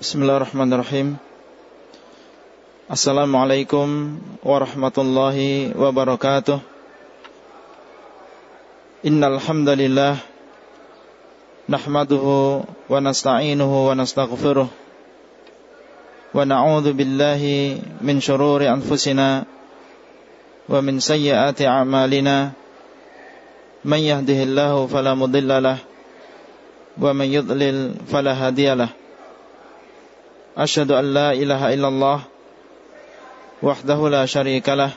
Bismillahirrahmanirrahim. Assalamualaikum warahmatullahi wabarakatuh. Innal hamdalillah nahmaduhu wa nasta'inuhu wa nastaghfiruh wa na'udzu billahi min shururi anfusina wa min sayyiati a'malina. Man yahdihillahu fala mudilla lahu wa man yudlil fala hadiyalah Ashhadu an la ilaha illallah وحده لا شريك له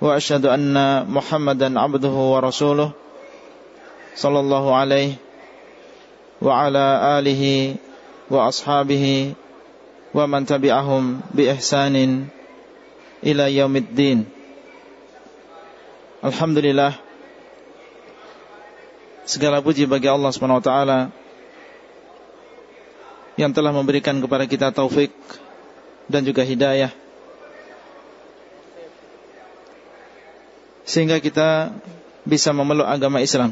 وأشهد أن محمدا عبده ورسوله صلى الله عليه وعلى آله وأصحابه ومن تبعهم بإحسان إلى يوم الدين Alhamdulillah Segala puji bagi Allah SWT yang telah memberikan kepada kita taufik Dan juga hidayah. Sehingga kita bisa memeluk agama Islam.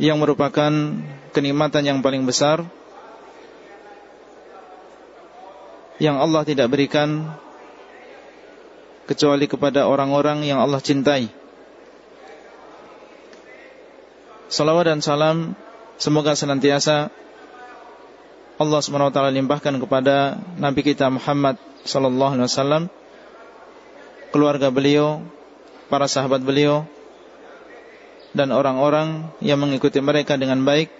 Yang merupakan kenikmatan yang paling besar. Yang Allah tidak berikan kecuali kepada orang-orang yang Allah cintai. Salawat dan salam semoga senantiasa Allah SWT limpahkan kepada Nabi kita Muhammad sallallahu alaihi wasallam keluarga beliau, para sahabat beliau dan orang-orang yang mengikuti mereka dengan baik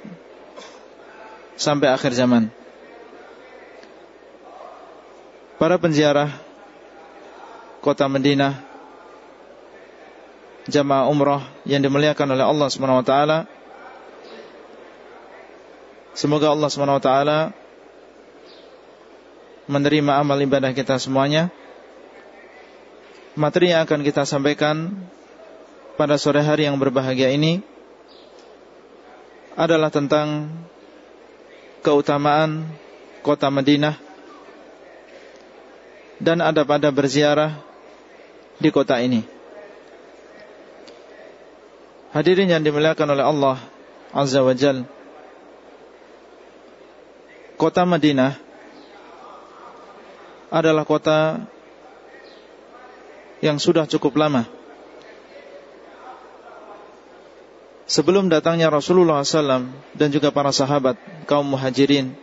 sampai akhir zaman. Para penziarah kota Madinah jamaah umrah yang dimuliakan oleh Allah Subhanahu wa taala Semoga Allah Subhanahu wa taala menerima amal ibadah kita semuanya Materi yang akan kita sampaikan pada sore hari yang berbahagia ini adalah tentang keutamaan kota Madinah dan ada pada berziarah di kota ini. Hadirin yang dimuliakan oleh Allah Azza wa Jal Kota Madinah adalah kota yang sudah cukup lama. Sebelum datangnya Rasulullah SAW Dan juga para sahabat Kaum muhajirin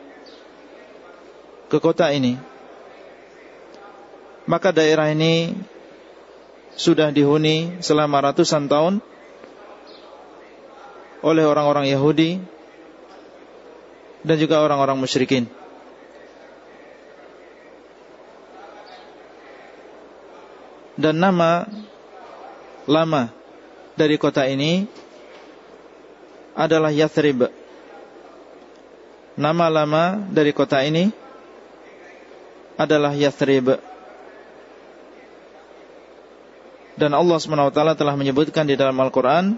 Ke kota ini Maka daerah ini Sudah dihuni selama ratusan tahun Oleh orang-orang Yahudi Dan juga orang-orang musyrikin dan nama lama dari kota ini adalah Yathrib. Nama lama dari kota ini adalah Yathrib. Dan Allah SWT telah menyebutkan di dalam Al-Quran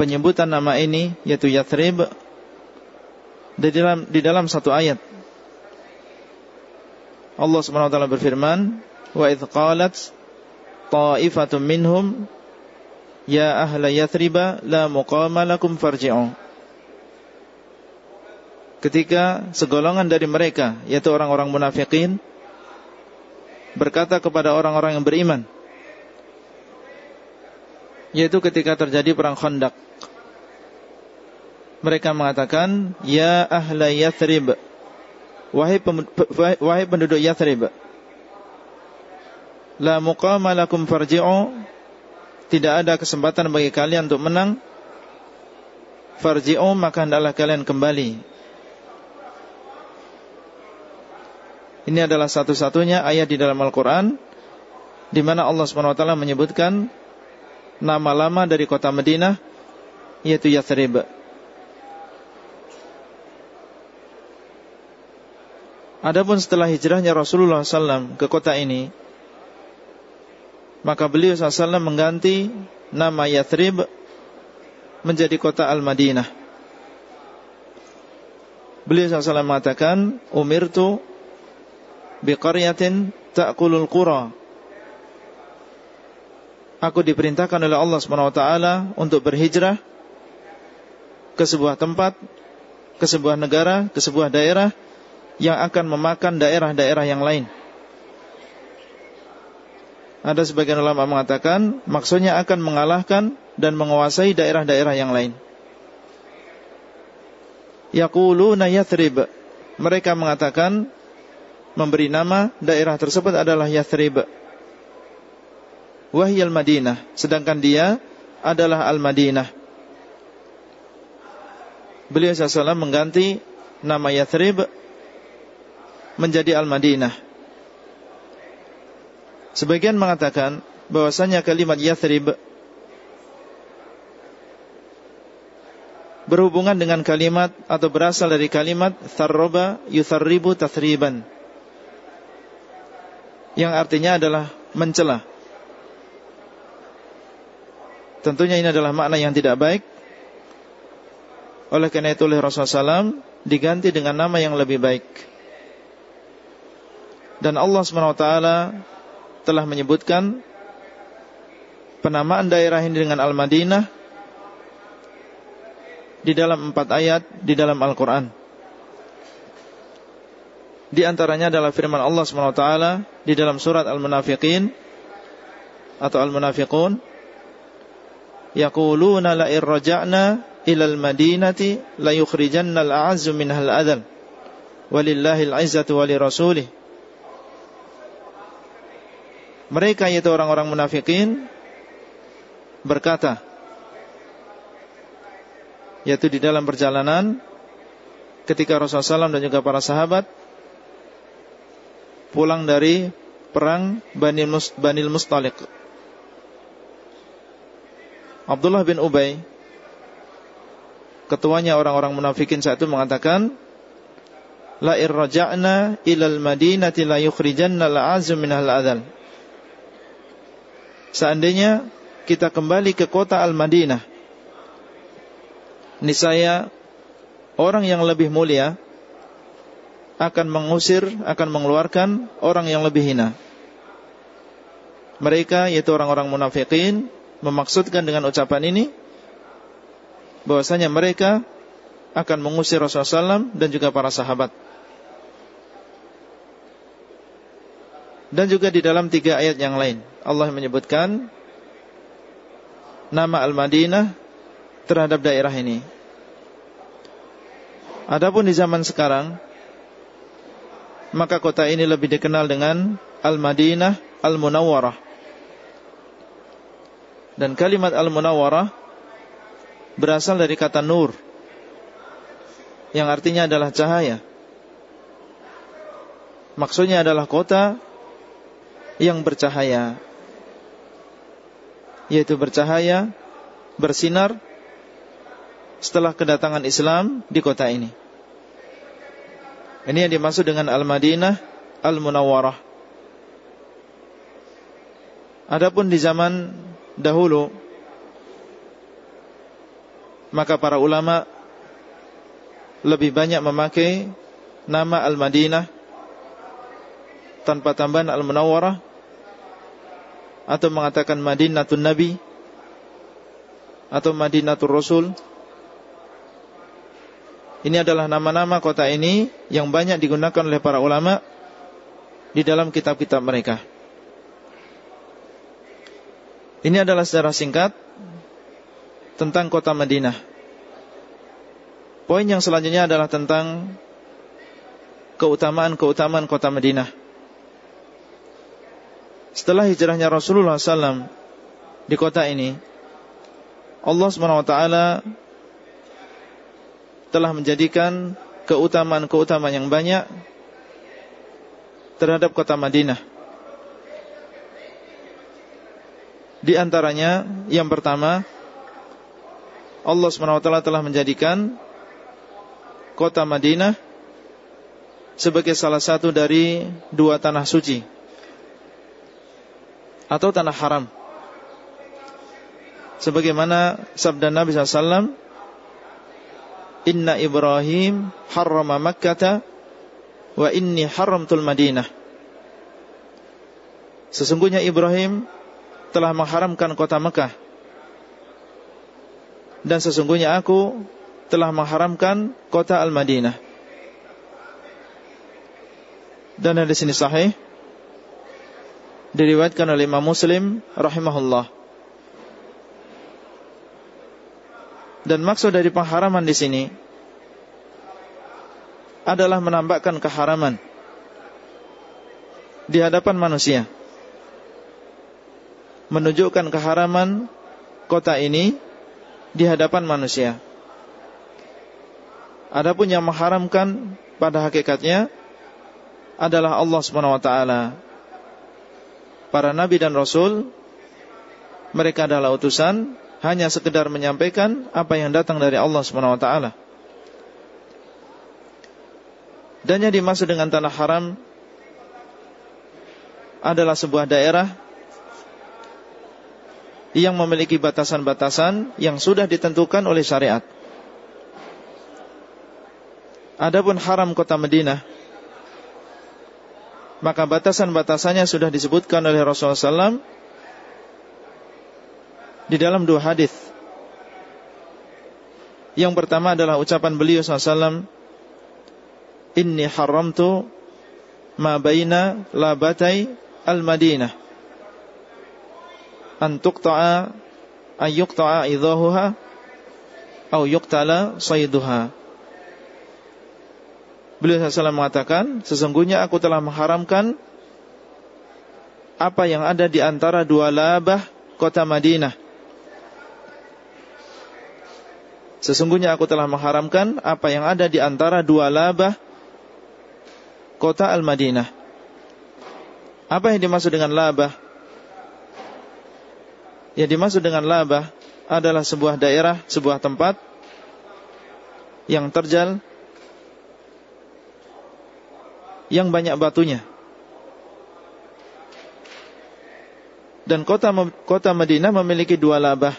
Penyebutan nama ini yaitu Yathrib Di dalam, di dalam satu ayat. Allah SWT berfirman Wa idh qalat ta'ifatun minhum ya ahla yathriba la muqama lakum farji'u Ketika segolongan dari mereka yaitu orang-orang munafikin berkata kepada orang-orang yang beriman yaitu ketika terjadi perang Khandaq mereka mengatakan ya ahla yathrib. Wahai wahai penduduk Yathrib. La muqama lakum farji'u. Tidak ada kesempatan bagi kalian untuk menang. Farji'u maka hendaklah kalian kembali. Ini adalah satu-satunya ayat di dalam Al-Quran di mana Allah SWT menyebutkan Nama lama dari kota Madinah Yaitu Yathrib Adapun setelah hijrahnya Rasulullah SAW ke kota ini maka beliau SAW mengganti nama Yathrib menjadi kota Al-Madinah. Beliau SAW mengatakan, Umirtu biqaryatin ta'kulul qura. Aku diperintahkan oleh Allah SWT untuk berhijrah ke sebuah tempat ke sebuah negara, ke sebuah daerah yang akan memakan daerah-daerah yang lain. Ada sebagian ulama mengatakan maksudnya akan mengalahkan dan menguasai daerah-daerah yang lain. Yaquluna Yathrib. Mereka mengatakan memberi nama daerah tersebut adalah Yathrib. Wahyal Madinah, sedangkan dia adalah Al-Madinah. Beliau SAW mengganti nama Yathrib menjadi Al-Madinah. Sebagian mengatakan bahwasanya kalimat Yathrib berhubungan dengan kalimat atau berasal dari kalimat tharroba yutharribu tathriban yang artinya adalah mencela. Tentunya ini adalah makna yang tidak baik. Oleh karena itu oleh Rasulullah SAW diganti dengan nama yang lebih baik. Dan Allah SWT telah menyebutkan penamaan daerah ini dengan Al-Madinah di dalam empat ayat di dalam Al-Quran. Di antaranya adalah firman Allah SWT di dalam surat Al-Munafiqin atau Al-Munafiqun. Yaquluna la irraja'na ilal madinati la yukhrijanna al-a'azzu minhal adal. Walillahi al-izzatu wali rasulih mereka yaitu orang-orang munafikin berkata yaitu di dalam perjalanan ketika Rasulullah SAW dan juga para sahabat pulang dari perang Banil, Mus, Banil Mustalik. Abdullah bin Ubay ketuanya orang-orang munafikin saat itu mengatakan la irraja'na ilal madinati la yukhrijanna al-'azm min al-adal Seandainya kita kembali ke kota Al-Madinah Nisaya Orang yang lebih mulia Akan mengusir Akan mengeluarkan orang yang lebih hina. Mereka yaitu orang-orang munafikin Memaksudkan dengan ucapan ini bahwasanya mereka Akan mengusir Rasulullah SAW Dan juga para sahabat. Dan juga di dalam tiga ayat yang lain Allah menyebutkan Nama Al-Madinah Terhadap daerah ini. Adapun di zaman sekarang Maka kota ini lebih dikenal dengan Al-Madinah Al-Munawwarah. Dan kalimat Al-Munawwarah Berasal dari kata nur Yang artinya adalah cahaya. Maksudnya adalah kota yang bercahaya yaitu bercahaya bersinar setelah kedatangan Islam di kota ini. Ini yang dimaksud dengan Al-Madinah Al-Munawwarah. Adapun di zaman dahulu maka para ulama lebih banyak memakai nama Al-Madinah tanpa tambahan Al-Munawwarah atau mengatakan Madinatul Nabi atau Madinatul Rasul. Ini adalah nama-nama kota ini yang banyak digunakan oleh para ulama di dalam kitab-kitab mereka. Ini adalah secara singkat tentang kota Madinah. Poin yang selanjutnya adalah tentang keutamaan-keutamaan kota Madinah. Setelah hijrahnya Rasulullah SAW di kota ini, Allah SWT telah menjadikan keutamaan-keutamaan yang banyak terhadap kota Madinah. Di antaranya yang pertama Allah SWT telah menjadikan kota Madinah sebagai salah satu dari dua tanah suci atau tanah haram. Sebagaimana sabda Nabi SAW, Inna Ibrahim harrama Makkata wa inni haramtul Madinah. Sesungguhnya Ibrahim telah mengharamkan kota Mekah. Dan sesungguhnya aku telah mengharamkan kota Al-Madinah. Dan di sini sahih diriwayatkan oleh Imam Muslim rahimahullah. Dan maksud dari pengharaman di sini adalah menampakkan keharaman di hadapan manusia. Menunjukkan keharaman kota ini di hadapan manusia. Adapun yang mengharamkan pada hakikatnya adalah Allah taala. Para nabi dan rasul mereka adalah utusan hanya sekedar menyampaikan apa yang datang dari Allah Subhanahu wa taala. Dan yang dimaksud dengan tanah haram adalah sebuah daerah yang memiliki batasan-batasan yang sudah ditentukan oleh syariat. Adapun haram kota Madinah maka batasan-batasannya sudah disebutkan oleh Rasulullah SAW di dalam dua hadis. Yang pertama adalah ucapan beliau SAW Inni haramtu ma baina labatai al-Madinah an tuqta'a ay yuqta'a idahuha au yuqtala sayduha Beliau SAW mengatakan Sesungguhnya aku telah mengharamkan Apa yang ada di antara dua labah Kota Madinah. Sesungguhnya aku telah mengharamkan Apa yang ada di antara dua labah Kota Al-Madinah. Apa yang dimaksud dengan labah? Yang dimaksud dengan labah Adalah sebuah daerah Sebuah tempat Yang terjal yang banyak batunya. Dan kota kota Madinah memiliki dua labah.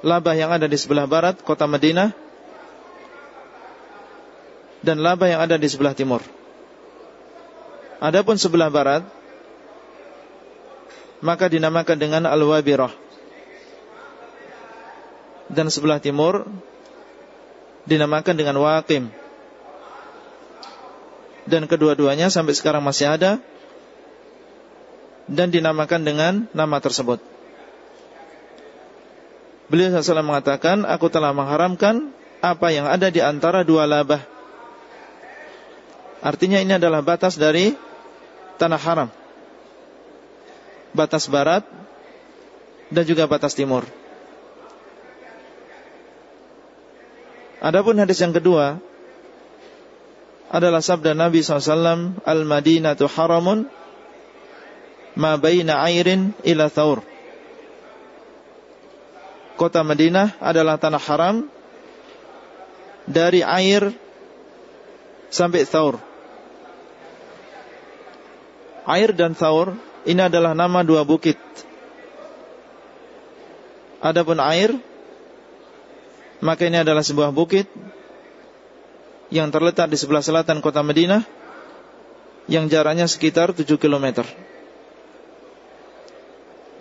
Labah yang ada di sebelah barat kota Madinah dan labah yang ada di sebelah timur. Adapun sebelah barat maka dinamakan dengan Al-Wabirah. Dan sebelah timur dinamakan dengan Waqim dan kedua-duanya sampai sekarang masih ada dan dinamakan dengan nama tersebut. Beliau SAW mengatakan, aku telah mengharamkan apa yang ada di antara dua labah. Artinya ini adalah batas dari tanah haram. Batas barat dan juga batas timur. Adapun hadis yang kedua adalah sabda Nabi SAW Al-Madinatu haramun Ma baina airin ila thaur Kota Madinah adalah tanah haram Dari air Sampai thaur Air dan thaur Ini adalah nama dua bukit. Adapun air Maka ini adalah sebuah bukit yang terletak di sebelah selatan kota Madinah yang jaraknya sekitar 7 km.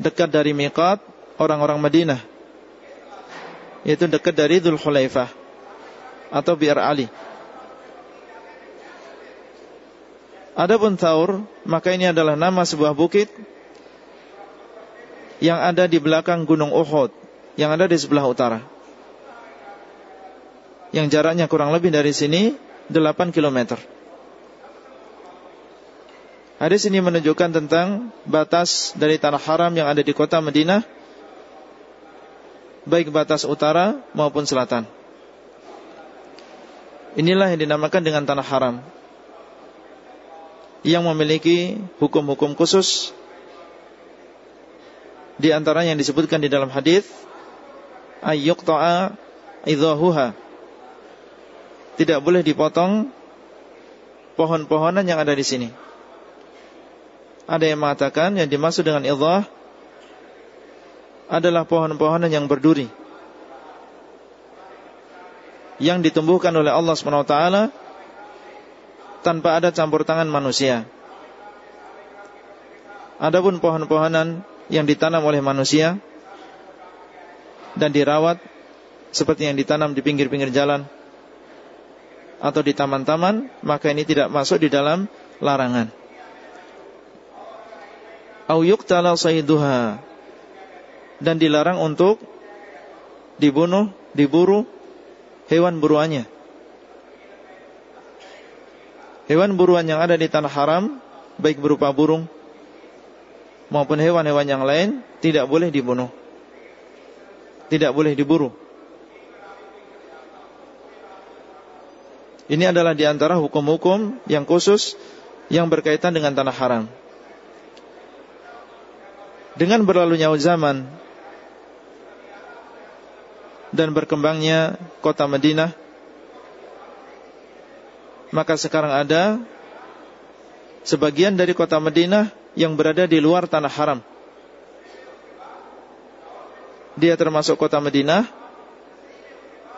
Dekat dari miqat orang-orang Madinah. Yaitu dekat dari Dhul Khulaifah atau Biar Ali. Adapun Thaur, maka ini adalah nama sebuah bukit yang ada di belakang Gunung Uhud, yang ada di sebelah utara yang jaraknya kurang lebih dari sini 8 km. Hadis ini menunjukkan tentang batas dari tanah haram yang ada di kota Madinah baik batas utara maupun selatan. Inilah yang dinamakan dengan tanah haram yang memiliki hukum-hukum khusus di antara yang disebutkan di dalam hadis ayyuqta'a idhahuha tidak boleh dipotong pohon-pohonan yang ada di sini. Ada yang mengatakan yang dimaksud dengan idhah adalah pohon-pohonan yang berduri yang ditumbuhkan oleh Allah SWT tanpa ada campur tangan manusia. Adapun pohon-pohonan yang ditanam oleh manusia dan dirawat seperti yang ditanam di pinggir-pinggir jalan atau di taman-taman, maka ini tidak masuk di dalam larangan. Au yuqtala sayduha dan dilarang untuk dibunuh, diburu hewan buruannya. Hewan buruan yang ada di tanah haram, baik berupa burung maupun hewan-hewan yang lain, tidak boleh dibunuh. Tidak boleh diburu. Ini adalah di antara hukum-hukum yang khusus yang berkaitan dengan tanah haram. Dengan berlalunya zaman dan berkembangnya kota Madinah, maka sekarang ada sebagian dari kota Madinah yang berada di luar tanah haram. Dia termasuk kota Madinah,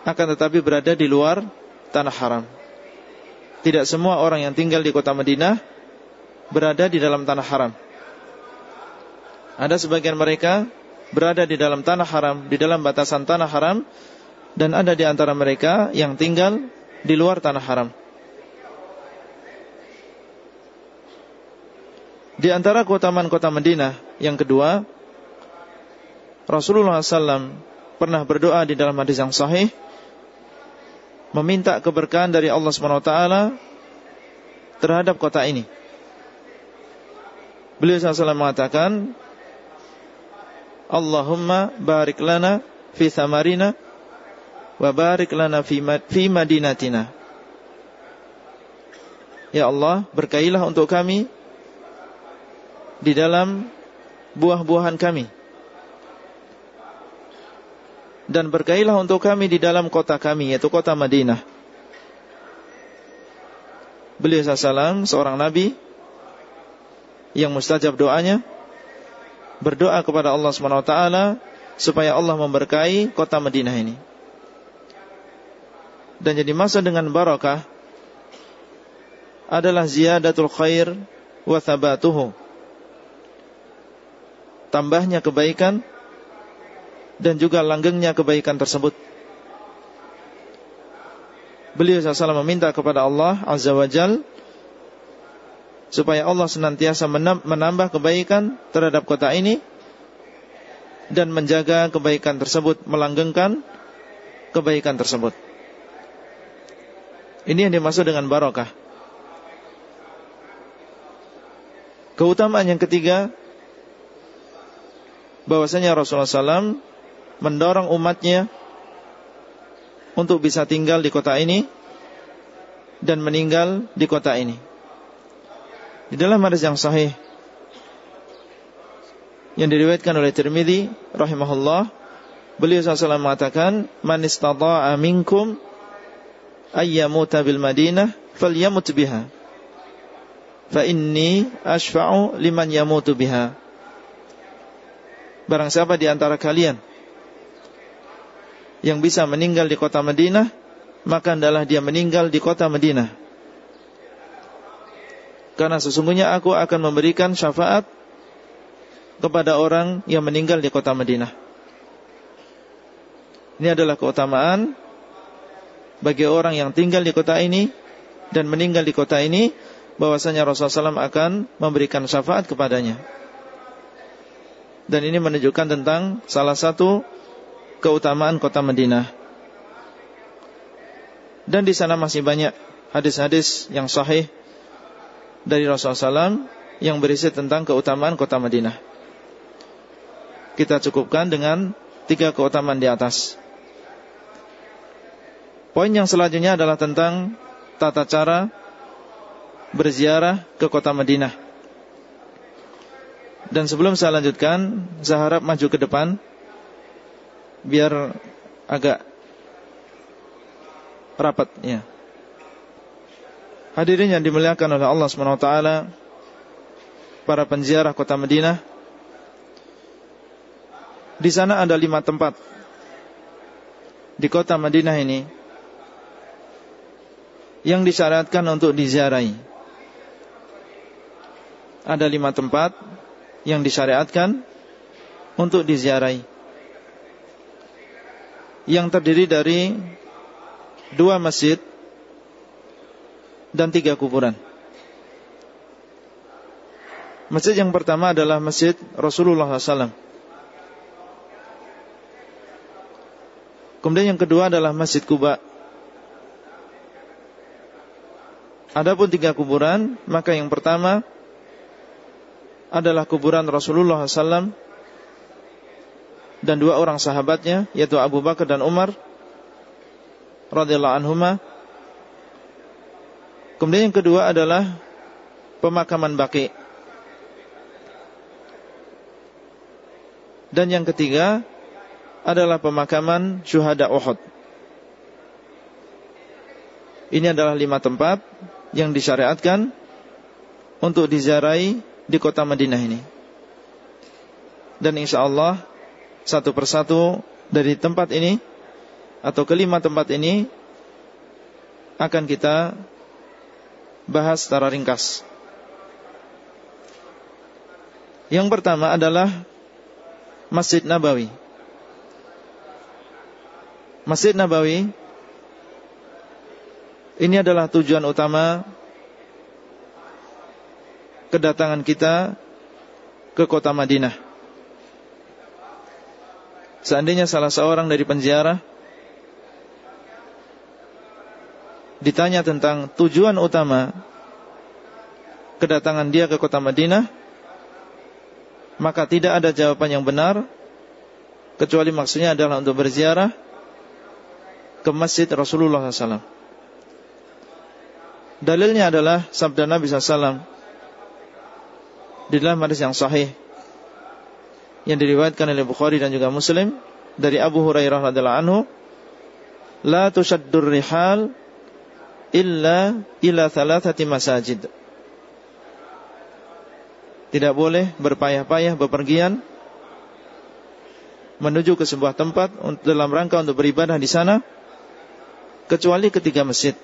akan tetapi berada di luar tanah haram. Tidak semua orang yang tinggal di kota Madinah berada di dalam tanah haram. Ada sebagian mereka berada di dalam tanah haram, di dalam batasan tanah haram, dan ada di antara mereka yang tinggal di luar tanah haram. Di antara keutamaan kota Madinah yang kedua, Rasulullah SAW pernah berdoa di dalam hadis yang sahih meminta keberkahan dari Allah SWT terhadap kota ini. Beliau SAW mengatakan, Allahumma barik lana fi samarina wa barik lana fi madinatina. Ya Allah, berkailah untuk kami di dalam buah-buahan kami. Dan berkailah untuk kami di dalam kota kami, yaitu kota Madinah. Beliau SAW, seorang Nabi, yang mustajab doanya, berdoa kepada Allah SWT, supaya Allah memberkahi kota Madinah ini. Dan jadi masa dengan barakah, adalah ziyadatul khair wa thabatuhu. Tambahnya kebaikan dan juga langgengnya kebaikan tersebut. Beliau SAW meminta kepada Allah Azza wa Jal supaya Allah senantiasa menambah kebaikan terhadap kota ini dan menjaga kebaikan tersebut, melanggengkan kebaikan tersebut. Ini yang dimaksud dengan barokah. Keutamaan yang ketiga bahwasanya Rasulullah SAW mendorong umatnya untuk bisa tinggal di kota ini dan meninggal di kota ini. Di dalam hadis yang sahih yang diriwayatkan oleh Tirmidzi rahimahullah, beliau SAW mengatakan, "Man istata'a minkum ayyamuta bil Madinah falyamut biha." Fa inni ashfa'u liman yamutu biha. Barang siapa di antara kalian yang bisa meninggal di kota Madinah, maka adalah dia meninggal di kota Madinah. Karena sesungguhnya aku akan memberikan syafaat kepada orang yang meninggal di kota Madinah. Ini adalah keutamaan bagi orang yang tinggal di kota ini dan meninggal di kota ini bahwasanya Rasulullah SAW akan memberikan syafaat kepadanya. Dan ini menunjukkan tentang salah satu keutamaan kota Madinah. Dan di sana masih banyak hadis-hadis yang sahih dari Rasulullah SAW yang berisi tentang keutamaan kota Madinah. Kita cukupkan dengan tiga keutamaan di atas. Poin yang selanjutnya adalah tentang tata cara berziarah ke kota Madinah. Dan sebelum saya lanjutkan, saya harap maju ke depan biar agak rapat ya. Hadirin yang dimuliakan oleh Allah SWT Para penziarah kota Madinah Di sana ada lima tempat Di kota Madinah ini Yang disyariatkan untuk diziarahi Ada lima tempat Yang disyariatkan Untuk diziarahi yang terdiri dari dua masjid dan tiga kuburan. Masjid yang pertama adalah Masjid Rasulullah SAW. Kemudian yang kedua adalah Masjid Kuba. Adapun tiga kuburan, maka yang pertama adalah kuburan Rasulullah SAW dan dua orang sahabatnya, yaitu Abu Bakar dan Umar radhiyallahu anhuma. Kemudian yang kedua adalah pemakaman Baqi. Dan yang ketiga adalah pemakaman syuhada Uhud. Ini adalah lima tempat yang disyariatkan untuk diziarahi di kota Madinah ini. Dan insya Allah satu persatu dari tempat ini atau kelima tempat ini akan kita bahas secara ringkas. Yang pertama adalah Masjid Nabawi Masjid Nabawi Ini adalah tujuan utama Kedatangan kita Ke kota Madinah Seandainya salah seorang dari penjara Ditanya tentang tujuan utama Kedatangan dia ke kota Madinah maka tidak ada jawaban yang benar kecuali maksudnya adalah untuk berziarah ke masjid Rasulullah SAW. Dalilnya adalah sabda Nabi SAW di dalam hadis yang sahih yang diriwayatkan oleh Bukhari dan juga Muslim dari Abu Hurairah radhiallahu anhu, la tushaddur rihal illa ila thalathati masajid. Tidak boleh berpayah-payah bepergian menuju ke sebuah tempat dalam rangka untuk beribadah di sana kecuali ketiga masjid.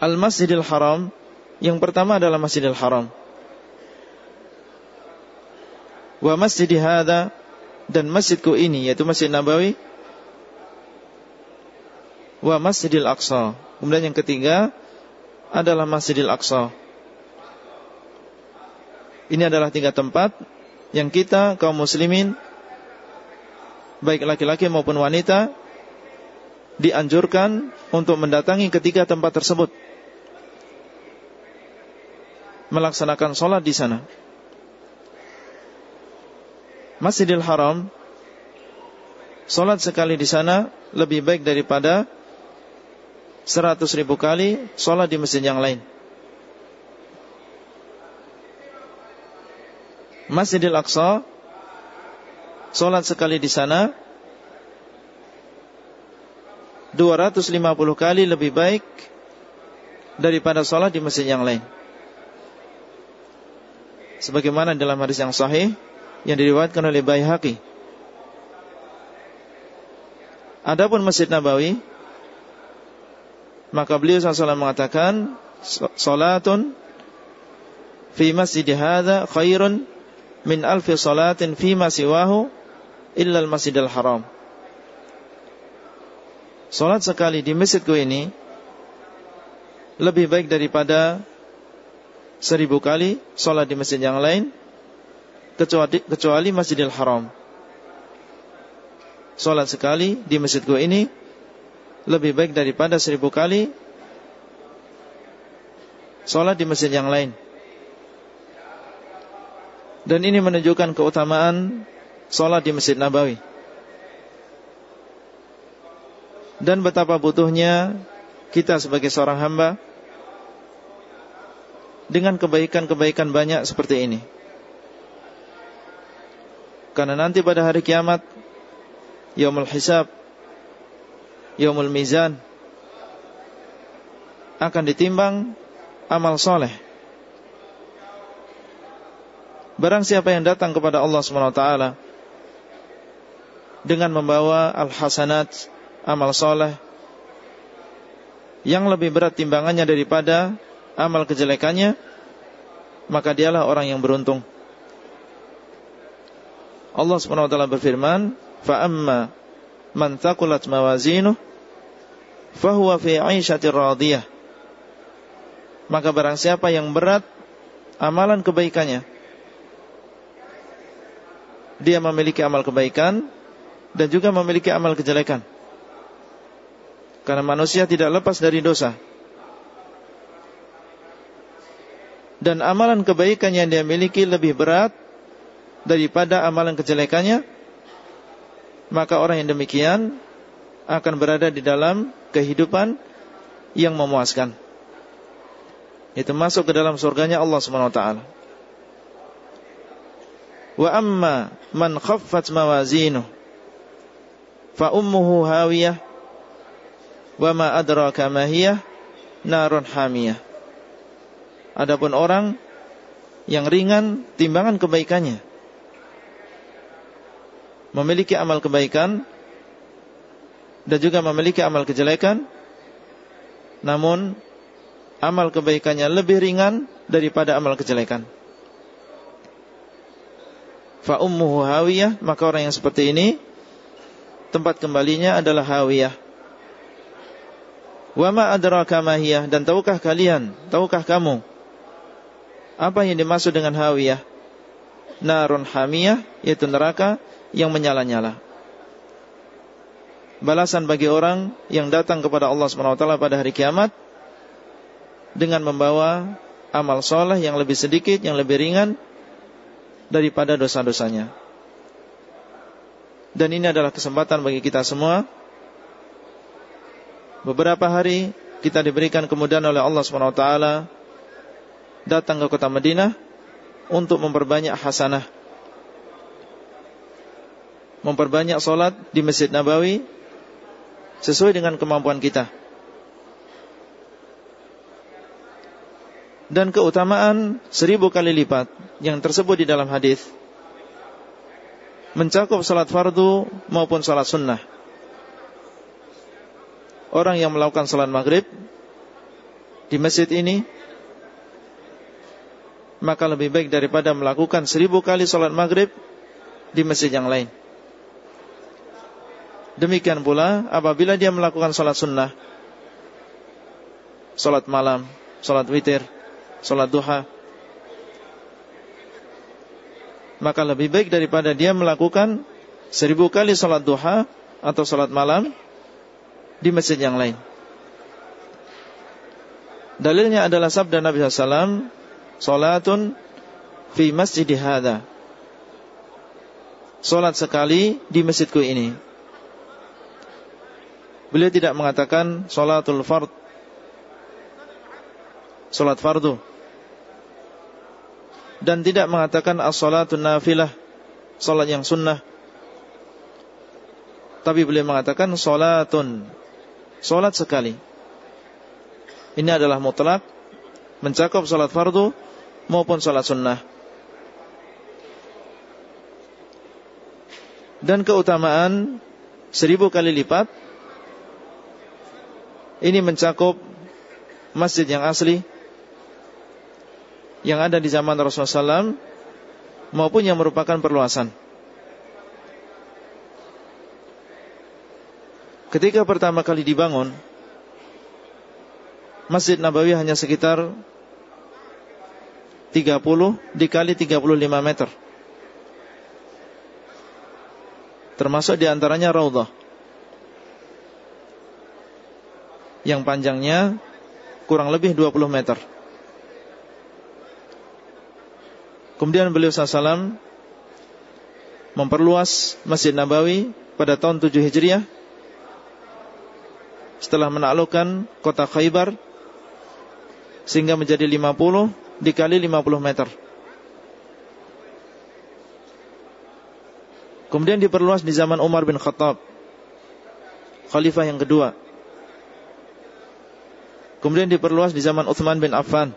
Al-Masjidil Haram yang pertama adalah Masjidil Haram. Wa masjid hada dan masjidku ini yaitu Masjid Nabawi wa Masjidil Aqsa. Kemudian yang ketiga adalah Masjidil Aqsa. Ini adalah tiga tempat yang kita kaum muslimin baik laki-laki maupun wanita dianjurkan untuk mendatangi ketiga tempat tersebut. Melaksanakan sholat di sana. Masjidil Haram Sholat sekali di sana Lebih baik daripada Seratus ribu kali Sholat di masjid yang lain. Masjidil Aqsa Sholat sekali di sana 250 kali lebih baik Daripada sholat di masjid yang lain. Sebagaimana dalam hadis yang sahih Yang diriwayatkan oleh Baihaqi Adapun Masjid Nabawi Maka beliau SAW mengatakan Salatun Fi masjid hadha khairun min alfi salatin fima siwahu illal masjidil haram. Salat sekali di masjidku ini lebih baik daripada seribu kali salat di masjid yang lain kecuali, kecuali Masjidil Haram. Salat sekali di masjidku ini lebih baik daripada seribu kali salat di masjid yang lain. Dan ini menunjukkan keutamaan Sholat di Masjid Nabawi Dan betapa butuhnya Kita sebagai seorang hamba Dengan kebaikan-kebaikan banyak seperti ini Karena nanti pada hari kiamat Yaumul Hisab Yaumul Mizan Akan ditimbang Amal soleh. Barang siapa yang datang kepada Allah SWT Dengan membawa al-hasanat Amal soleh Yang lebih berat timbangannya daripada Amal kejelekannya Maka dialah orang yang beruntung Allah SWT berfirman Fa amma man thaqulat mawazinuh fahuwa fi 'aishatir radiyah. Maka barang siapa yang berat amalan kebaikannya dia memiliki amal kebaikan dan juga memiliki amal kejelekan. Karena manusia tidak lepas dari dosa. Dan amalan kebaikan yang dia miliki lebih berat daripada amalan kejelekannya, maka orang yang demikian akan berada di dalam kehidupan yang memuaskan. Itu masuk ke dalam surganya Allah Subhanahu wa taala. Wa amma man khaffat mawazinuh fa ummuhu hawiyah wa ma adraka ma hiya narun hamiyah. Adapun orang yang ringan timbangan kebaikannya memiliki amal kebaikan dan juga memiliki amal kejelekan. Namun amal kebaikannya lebih ringan daripada amal kejelekan. Fa ummuhu hawiyah maka orang yang seperti ini tempat kembalinya adalah hawiyah. Wa ma adraka ma dan tahukah kalian tahukah kamu apa yang dimaksud dengan hawiyah? Narun hamiyah yaitu neraka yang menyala-nyala balasan bagi orang yang datang kepada Allah SWT pada hari kiamat dengan membawa amal soleh yang lebih sedikit, yang lebih ringan daripada dosa-dosanya. Dan ini adalah kesempatan bagi kita semua. Beberapa hari kita diberikan kemudahan oleh Allah SWT datang ke kota Madinah untuk memperbanyak hasanah. Memperbanyak solat di Masjid Nabawi sesuai dengan kemampuan kita. dan keutamaan seribu kali lipat yang tersebut di dalam hadis mencakup salat fardu maupun salat sunnah. Orang yang melakukan salat maghrib di masjid ini maka lebih baik daripada melakukan seribu kali salat maghrib di masjid yang lain. Demikian pula apabila dia melakukan salat sunnah, salat malam, salat witir, Sholat duha Maka lebih baik daripada dia melakukan Seribu kali sholat duha Atau sholat malam Di masjid yang lain. Dalilnya adalah sabda Nabi SAW Sholatun Fi masjid hadha. Sholat sekali di masjidku ini Beliau tidak mengatakan Sholatul fard Sholat fardu dan tidak mengatakan as-salatun nafilah, salat yang sunnah. Tapi beliau mengatakan salatun, salat sekali. Ini adalah mutlak mencakup salat fardu maupun salat sunnah. Dan keutamaan seribu kali lipat ini mencakup masjid yang asli yang ada di zaman Rasulullah SAW maupun yang merupakan perluasan. Ketika pertama kali dibangun, Masjid Nabawi hanya sekitar 30 dikali 35 meter. Termasuk di antaranya Raudhah. Yang panjangnya kurang lebih 20 meter. Kemudian beliau SAW memperluas Masjid Nabawi pada tahun 7 Hijriah setelah menaklukkan kota Khaybar sehingga menjadi 50 dikali 50 meter. Kemudian diperluas di zaman Umar bin Khattab Khalifah yang kedua Kemudian diperluas di zaman Uthman bin Affan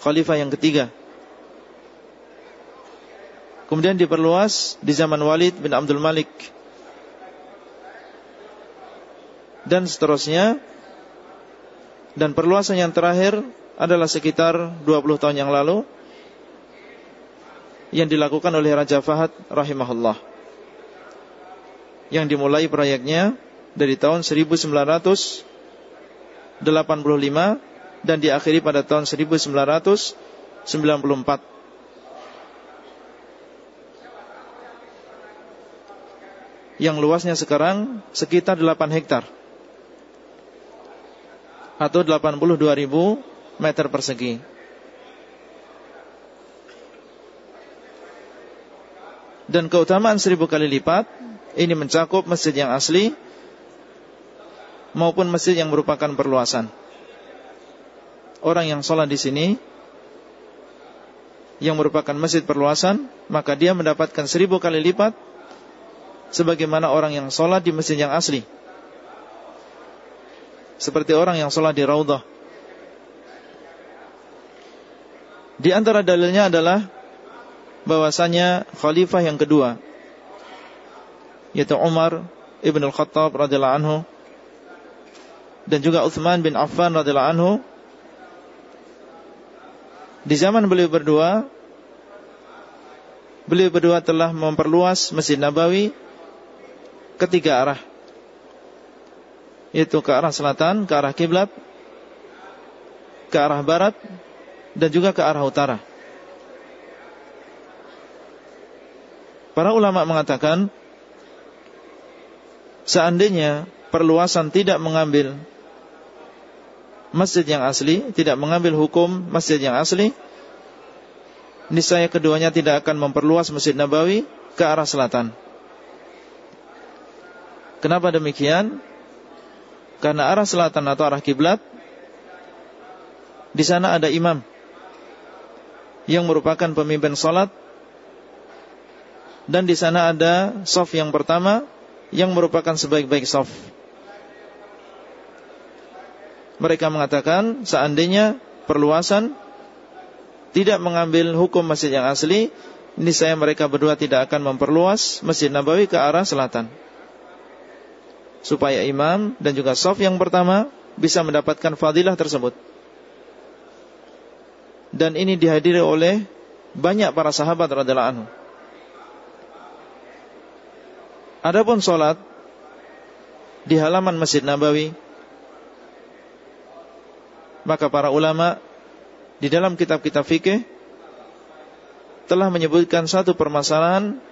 Khalifah yang ketiga. Kemudian diperluas di zaman Walid bin Abdul Malik. Dan seterusnya. Dan perluasan yang terakhir adalah sekitar 20 tahun yang lalu Yang dilakukan oleh Raja Fahad rahimahullah. Yang dimulai proyeknya dari tahun 1985 dan diakhiri pada tahun 1994. Yang luasnya sekarang sekitar 8 hektar atau 82 ribu meter persegi. Dan keutamaan seribu kali lipat ini mencakup masjid yang asli maupun masjid yang merupakan perluasan. Orang yang sholat di sini yang merupakan masjid perluasan, maka dia mendapatkan seribu kali lipat sebagaimana orang yang sholat di masjid yang asli. Seperti orang yang sholat di raudah. Di antara dalilnya adalah bahwasanya khalifah yang kedua yaitu Umar ibn al-Khattab radhiyallahu anhu dan juga Uthman bin Affan radhiyallahu anhu di zaman beliau berdua beliau berdua telah memperluas Masjid Nabawi ketiga arah yaitu ke arah selatan, ke arah kiblat, ke arah barat dan juga ke arah utara. Para ulama mengatakan Seandainya perluasan tidak mengambil masjid yang asli, tidak mengambil hukum masjid yang asli, niscaya keduanya tidak akan memperluas Masjid Nabawi ke arah selatan. Kenapa demikian? Karena arah selatan atau arah kiblat di sana ada imam yang merupakan pemimpin salat dan di sana ada sof yang pertama yang merupakan sebaik-baik soft. Mereka mengatakan seandainya perluasan tidak mengambil hukum masjid yang asli, ini saya mereka berdua tidak akan memperluas masjid Nabawi ke arah selatan. Supaya imam dan juga soft yang pertama bisa mendapatkan fadilah tersebut. Dan ini dihadiri oleh banyak para sahabat radhiyallahu anhu. Adapun sholat di halaman Masjid Nabawi maka para ulama di dalam kitab-kitab fikih telah menyebutkan satu permasalahan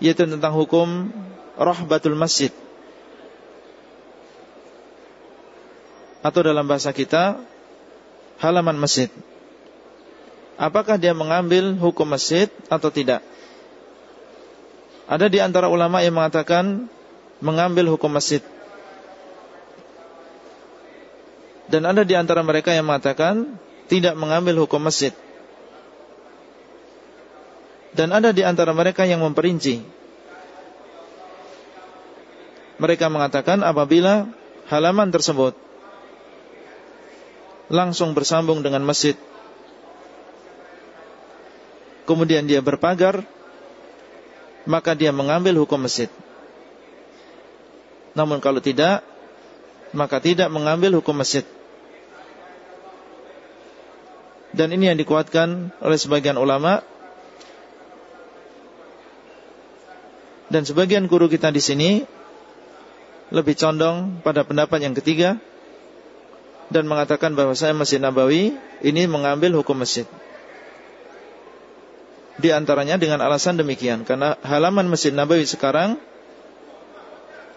yaitu tentang hukum rahbatul masjid. Atau dalam bahasa kita halaman masjid. Apakah dia mengambil hukum masjid atau tidak? Ada di antara ulama yang mengatakan mengambil hukum masjid. Dan ada di antara mereka yang mengatakan tidak mengambil hukum masjid. Dan ada di antara mereka yang memperinci. Mereka mengatakan apabila halaman tersebut langsung bersambung dengan masjid. Kemudian dia berpagar maka dia mengambil hukum masjid. Namun kalau tidak, maka tidak mengambil hukum masjid. Dan ini yang dikuatkan oleh sebagian ulama dan sebagian guru kita di sini lebih condong pada pendapat yang ketiga dan mengatakan bahwa saya Masjid Nabawi ini mengambil hukum masjid. Di antaranya dengan alasan demikian Karena halaman Masjid Nabawi sekarang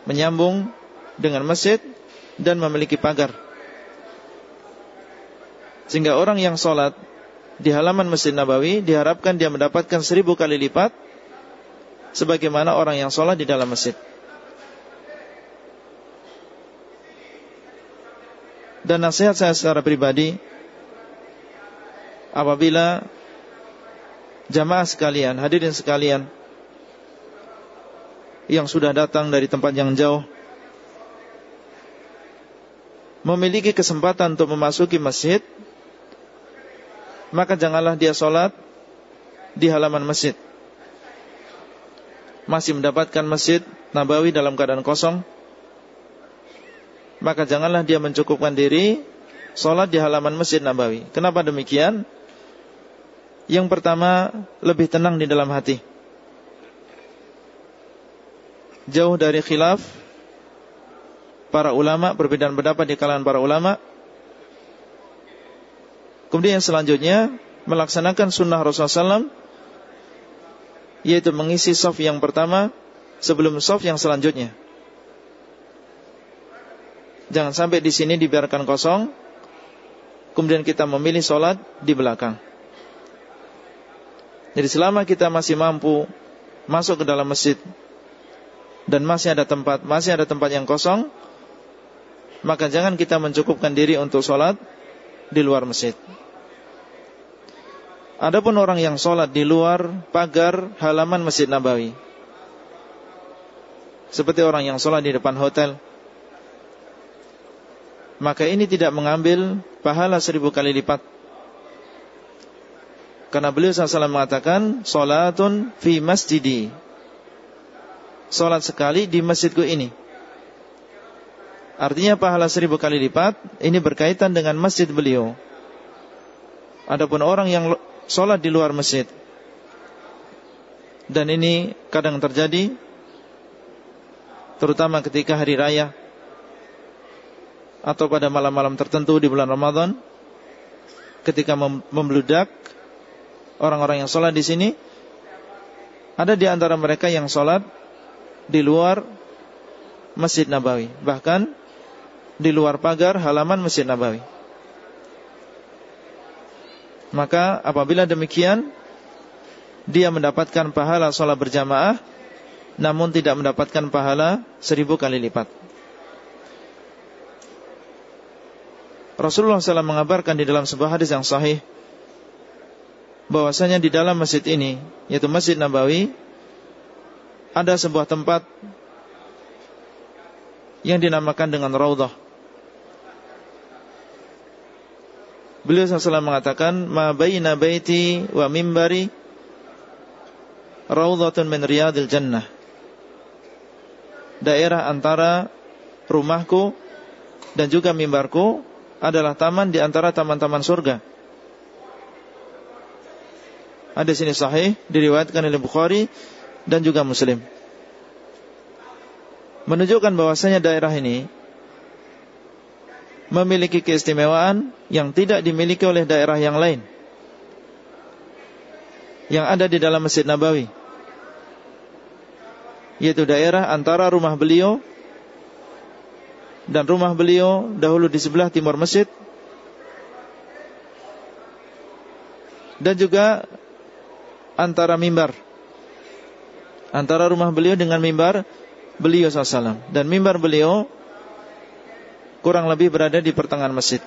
Menyambung dengan masjid Dan memiliki pagar Sehingga orang yang sholat Di halaman Masjid Nabawi Diharapkan dia mendapatkan seribu kali lipat Sebagaimana orang yang sholat di dalam masjid. Dan nasihat saya secara pribadi Apabila Jamaah sekalian, hadirin sekalian Yang sudah datang dari tempat yang jauh Memiliki kesempatan untuk memasuki masjid Maka janganlah dia sholat Di halaman masjid Masih mendapatkan masjid Nabawi dalam keadaan kosong Maka janganlah dia mencukupkan diri Sholat di halaman masjid Nabawi Kenapa demikian? Yang pertama lebih tenang di dalam hati jauh dari khilaf para ulama, perbedaan pendapat di kalangan para ulama. Kemudian selanjutnya melaksanakan sunnah Rasulullah SAW yaitu mengisi soft yang pertama sebelum soft yang selanjutnya. Jangan sampai di sini dibiarkan kosong, kemudian kita memilih sholat di belakang. Jadi selama kita masih mampu masuk ke dalam masjid dan masih ada tempat, masih ada tempat yang kosong, maka jangan kita mencukupkan diri untuk sholat di luar masjid. Adapun orang yang sholat di luar pagar halaman masjid Nabawi, seperti orang yang sholat di depan hotel, maka ini tidak mengambil pahala seribu kali lipat. Karena beliau SAW mengatakan Salatun fi masjidi. Salat sekali di masjidku ini. Artinya pahala seribu kali lipat Ini berkaitan dengan masjid beliau. Adapun orang yang Salat di luar masjid Dan ini kadang terjadi Terutama ketika hari raya Atau pada malam-malam tertentu di bulan Ramadan Ketika membludak orang-orang yang sholat di sini ada di antara mereka yang sholat di luar Masjid Nabawi, bahkan di luar pagar halaman Masjid Nabawi. Maka apabila demikian dia mendapatkan pahala sholat berjamaah namun tidak mendapatkan pahala seribu kali lipat. Rasulullah SAW mengabarkan di dalam sebuah hadis yang sahih bahwasanya di dalam masjid ini yaitu Masjid Nabawi ada sebuah tempat yang dinamakan dengan Raudhah. Beliau SAW mengatakan ma baina baiti wa mimbari raudhatun min riyadil jannah. Daerah antara rumahku dan juga mimbarku adalah taman di antara taman-taman surga. Hadis ini sahih diriwayatkan oleh Bukhari dan juga Muslim. Menunjukkan bahwasanya daerah ini memiliki keistimewaan yang tidak dimiliki oleh daerah yang lain. Yang ada di dalam Masjid Nabawi. Yaitu daerah antara rumah beliau dan rumah beliau dahulu di sebelah timur masjid. Dan juga antara mimbar. Antara rumah beliau dengan mimbar beliau SAW dan mimbar beliau kurang lebih berada di pertengahan masjid.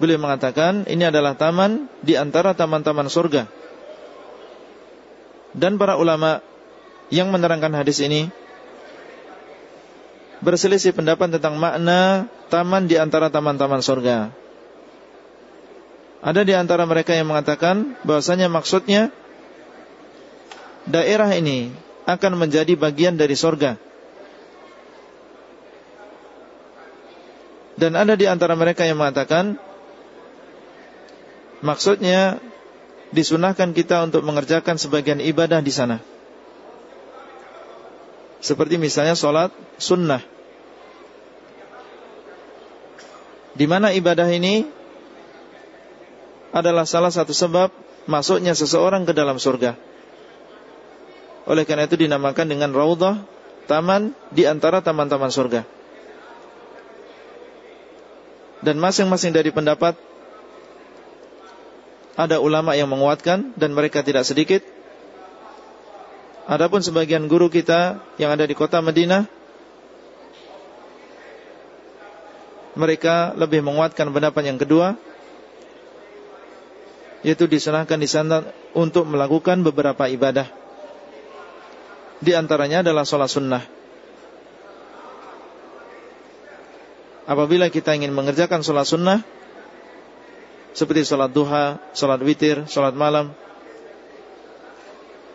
Beliau mengatakan ini adalah taman di antara taman-taman surga. Dan para ulama yang menerangkan hadis ini berselisih pendapat tentang makna taman di antara taman-taman surga. Ada di antara mereka yang mengatakan bahwasanya maksudnya daerah ini akan menjadi bagian dari sorga. Dan ada di antara mereka yang mengatakan maksudnya disunahkan kita untuk mengerjakan sebagian ibadah di sana. Seperti misalnya sholat sunnah. Di mana ibadah ini adalah salah satu sebab masuknya seseorang ke dalam surga. Oleh karena itu dinamakan dengan raudhah, taman di antara taman-taman surga. Dan masing-masing dari pendapat ada ulama yang menguatkan dan mereka tidak sedikit. Adapun sebagian guru kita yang ada di kota Madinah mereka lebih menguatkan pendapat yang kedua yaitu diserahkan di sana untuk melakukan beberapa ibadah. Di antaranya adalah sholat sunnah. Apabila kita ingin mengerjakan sholat sunnah, seperti sholat duha, sholat witir, sholat malam,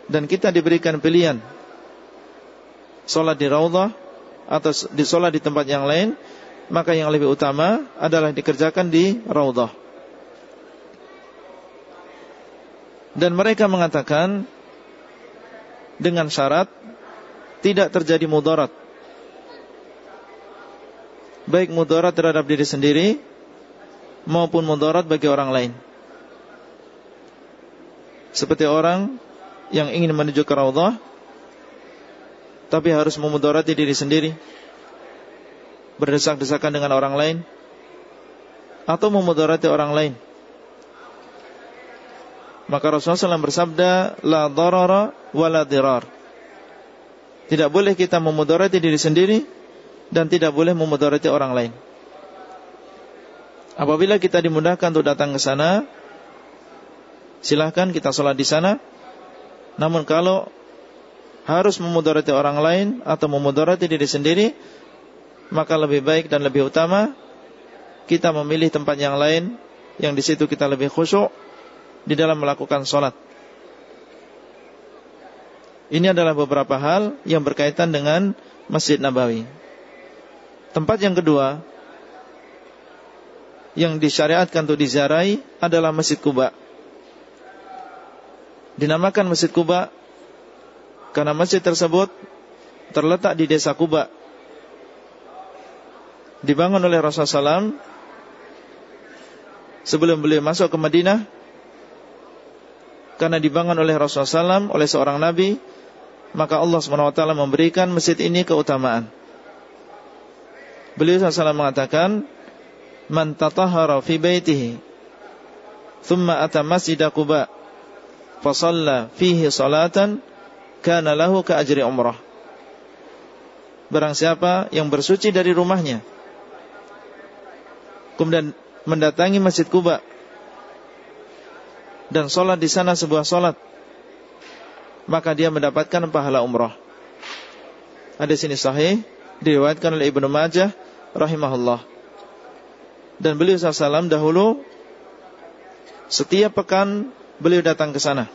dan kita diberikan pilihan, sholat di raudhah atau di sholat di tempat yang lain, maka yang lebih utama adalah dikerjakan di raudhah. Dan mereka mengatakan dengan syarat tidak terjadi mudarat baik mudarat terhadap diri sendiri maupun mudarat bagi orang lain. Seperti orang yang ingin menuju ke raudhah tapi harus memudarati diri sendiri berdesak-desakan dengan orang lain atau memudarati orang lain. Maka Rasulullah SAW bersabda la darara wa la dirar. Tidak boleh kita memudarati diri sendiri dan tidak boleh memudarati orang lain. Apabila kita dimudahkan untuk datang ke sana, silahkan kita sholat di sana. Namun kalau harus memudarati orang lain atau memudarati diri sendiri, maka lebih baik dan lebih utama kita memilih tempat yang lain yang di situ kita lebih khusyuk di dalam melakukan sholat. Ini adalah beberapa hal yang berkaitan dengan Masjid Nabawi. Tempat yang kedua yang disyariatkan untuk diziarahi adalah Masjid Kuba. Dinamakan Masjid Kuba karena masjid tersebut terletak di desa Kuba. Dibangun oleh Rasulullah SAW sebelum beliau masuk ke Madinah karena dibangun oleh Rasulullah SAW oleh seorang nabi maka Allah SWT memberikan masjid ini keutamaan Beliau SAW mengatakan Man tatahara fi baitihi Thumma ata masjid Quba Fasalla fihi salatan Kana lahu ka ajri umrah. Barang siapa yang bersuci dari rumahnya Kemudian mendatangi Masjid Kuba Dan sholat di sana sebuah sholat Maka dia mendapatkan pahala umrah. Hadis ini sahih Diriwayatkan oleh Ibnu Majah rahimahullah. Dan beliau SAW dahulu setiap pekan beliau datang ke sana.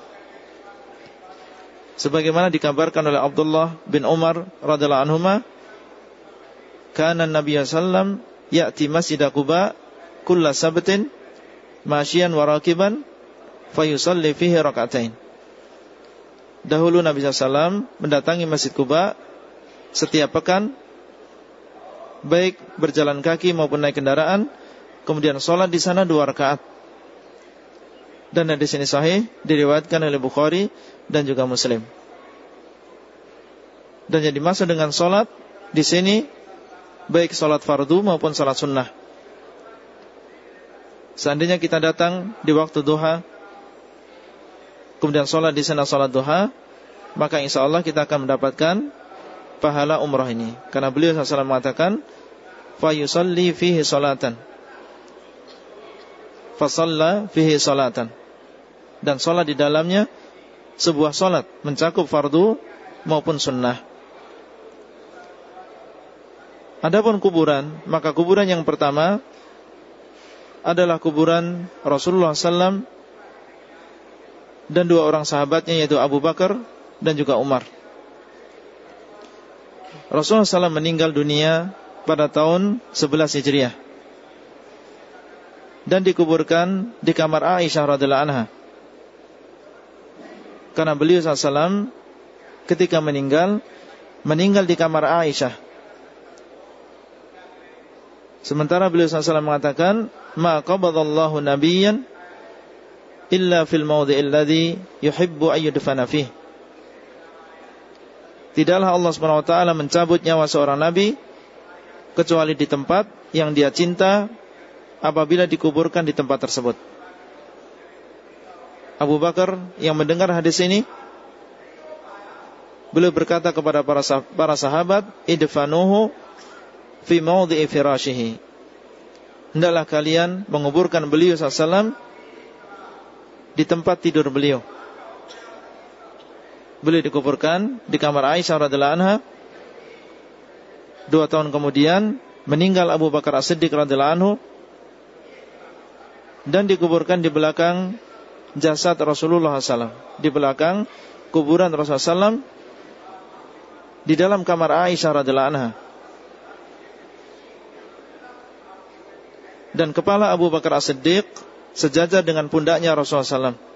Sebagaimana dikabarkan oleh Abdullah bin Umar radhiyallahu anhuma, kana Nabi sallam ya'ti Masjid Quba kulla sabtin masyian wa rakiban fayusalli fihi rak'atain. Dahulu Nabi SAW mendatangi Masjid Kuba setiap pekan baik berjalan kaki maupun naik kendaraan, kemudian sholat di sana dua rakaat. Dan di sini sahih diriwayatkan oleh Bukhari dan juga Muslim. Dan yang dimaksud dengan sholat di sini baik sholat fardu maupun sholat sunnah. Seandainya kita datang di waktu duha, kemudian sholat di sana sholat duha, maka insya Allah kita akan mendapatkan pahala umrah ini. Karena beliau SAW mengatakan, yusalli fihi salatan. Fasalla fihi salatan. Dan salat di dalamnya sebuah salat mencakup fardu maupun sunnah. Adapun kuburan, maka kuburan yang pertama adalah kuburan Rasulullah SAW dan dua orang sahabatnya yaitu Abu Bakar dan juga Umar. Rasulullah SAW meninggal dunia pada tahun 11 Hijriah dan dikuburkan di kamar Aisyah radhiallahu anha. Karena beliau SAW ketika meninggal meninggal di kamar Aisyah. Sementara beliau SAW mengatakan, "Ma qabadallahu nabiyyan illa fil mawdhi'il ladzi yuhibbu ayyudfana fihi." Tidaklah Allah SWT mencabut nyawa seorang nabi kecuali di tempat yang dia cinta apabila dikuburkan di tempat tersebut. Abu Bakar yang mendengar hadis ini beliau berkata kepada para para sahabat, "Idfanuhu fi mawdhi'i firashihi." Hendaklah kalian menguburkan beliau sallallahu di tempat tidur beliau beliau dikuburkan di kamar Aisyah radhiallahu anha. Dua tahun kemudian meninggal Abu Bakar As-Siddiq radhiallahu anhu dan dikuburkan di belakang jasad Rasulullah SAW. Di belakang kuburan Rasulullah SAW di dalam kamar Aisyah radhiallahu anha. Dan kepala Abu Bakar As-Siddiq sejajar dengan pundaknya Rasulullah SAW.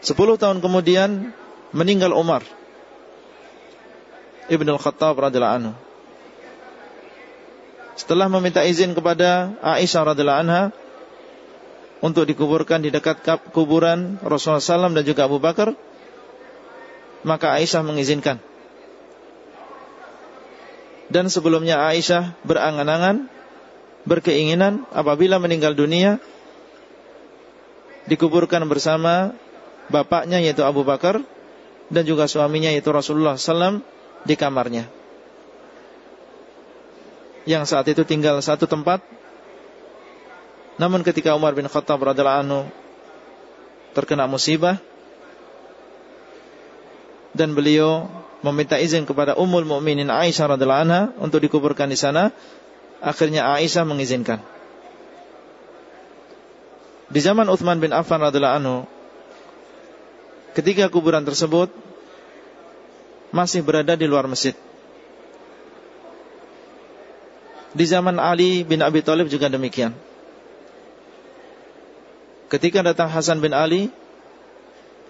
Sepuluh tahun kemudian meninggal Umar Ibn Al-Khattab radhiyallahu anhu. Setelah meminta izin kepada Aisyah radhiyallahu anha untuk dikuburkan di dekat kuburan Rasulullah SAW dan juga Abu Bakar, maka Aisyah mengizinkan. Dan sebelumnya Aisyah berangan-angan, berkeinginan apabila meninggal dunia dikuburkan bersama bapaknya yaitu Abu Bakar dan juga suaminya yaitu Rasulullah SAW di kamarnya. Yang saat itu tinggal satu tempat. Namun ketika Umar bin Khattab radhiallahu anhu terkena musibah dan beliau meminta izin kepada Ummul Mukminin Aisyah radhiallahu anha untuk dikuburkan di sana, akhirnya Aisyah mengizinkan. Di zaman Uthman bin Affan radhiallahu anhu ketika kuburan tersebut masih berada di luar masjid. Di zaman Ali bin Abi Thalib juga demikian. Ketika datang Hasan bin Ali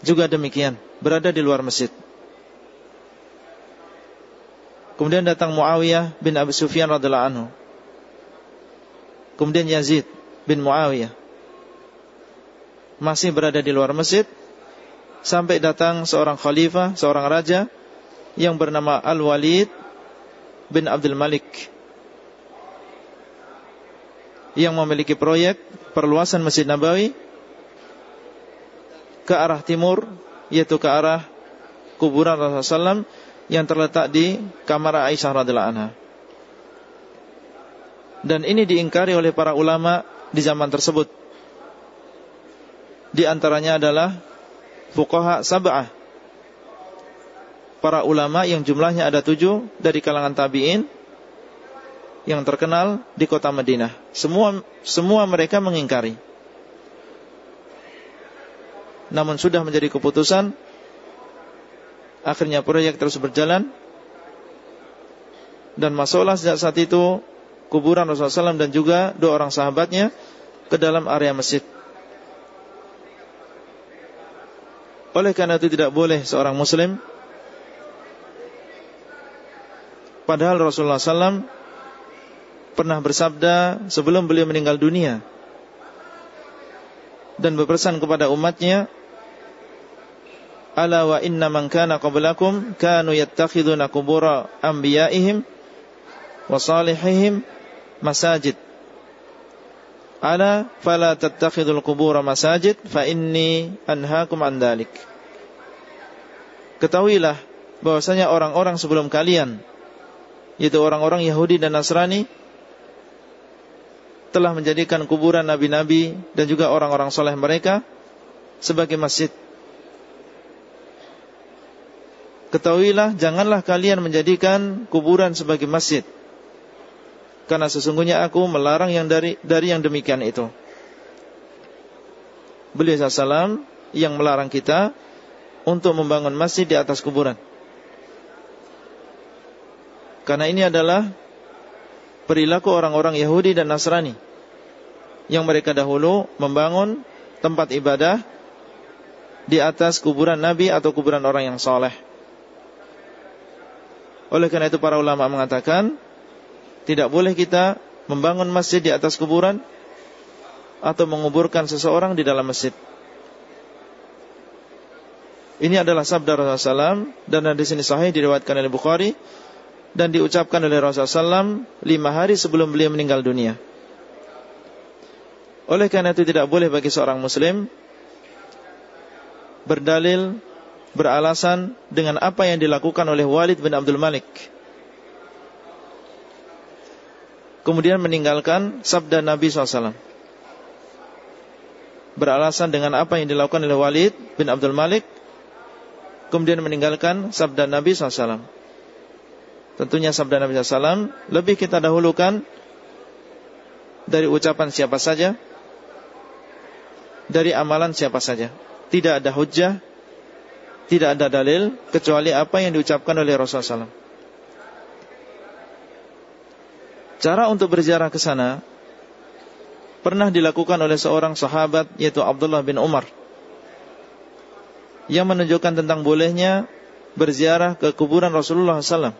juga demikian, berada di luar masjid. Kemudian datang Muawiyah bin Abi Sufyan radhiallahu anhu. Kemudian Yazid bin Muawiyah masih berada di luar masjid sampai datang seorang khalifah, seorang raja yang bernama Al-Walid bin Abdul Malik yang memiliki proyek perluasan Masjid Nabawi ke arah timur yaitu ke arah kuburan Rasulullah SAW yang terletak di kamar Aisyah radhiallahu anha. Dan ini diingkari oleh para ulama di zaman tersebut. Di antaranya adalah fuqaha sab'ah para ulama yang jumlahnya ada tujuh dari kalangan tabi'in yang terkenal di kota Madinah. Semua semua mereka mengingkari. Namun sudah menjadi keputusan akhirnya proyek terus berjalan dan masuklah sejak saat itu kuburan Rasulullah SAW dan juga dua orang sahabatnya ke dalam area masjid. Oleh karena itu tidak boleh seorang muslim Padahal Rasulullah SAW pernah bersabda sebelum beliau meninggal dunia dan berpesan kepada umatnya Ala wa inna man kana qablakum kanu yattakhiduna qubura anbiya'ihim wa salihihim masajid Ala fala tattakhidul qubura masajid fa inni anhaakum an Ketahuilah bahwasanya orang-orang sebelum kalian yaitu orang-orang Yahudi dan Nasrani telah menjadikan kuburan nabi-nabi dan juga orang-orang soleh mereka sebagai masjid. Ketahuilah janganlah kalian menjadikan kuburan sebagai masjid. Karena sesungguhnya aku melarang yang dari dari yang demikian itu. Beliau SAW yang melarang kita untuk membangun masjid di atas kuburan. Karena ini adalah perilaku orang-orang Yahudi dan Nasrani yang mereka dahulu membangun tempat ibadah di atas kuburan Nabi atau kuburan orang yang soleh. Oleh karena itu para ulama mengatakan tidak boleh kita membangun masjid di atas kuburan atau menguburkan seseorang di dalam masjid. Ini adalah sabda Rasulullah SAW dan di sini sahih diriwayatkan oleh Bukhari dan diucapkan oleh Rasulullah SAW lima hari sebelum beliau meninggal dunia. Oleh karena itu tidak boleh bagi seorang muslim berdalil, beralasan dengan apa yang dilakukan oleh Walid bin Abdul Malik. Kemudian meninggalkan sabda Nabi SAW. Beralasan dengan apa yang dilakukan oleh Walid bin Abdul Malik. Kemudian meninggalkan sabda Nabi SAW. Tentunya sabda Nabi SAW lebih kita dahulukan dari ucapan siapa saja, dari amalan siapa saja. Tidak ada hujah, tidak ada dalil kecuali apa yang diucapkan oleh Rasulullah SAW. Cara untuk berziarah ke sana pernah dilakukan oleh seorang sahabat yaitu Abdullah bin Umar yang menunjukkan tentang bolehnya berziarah ke kuburan Rasulullah SAW.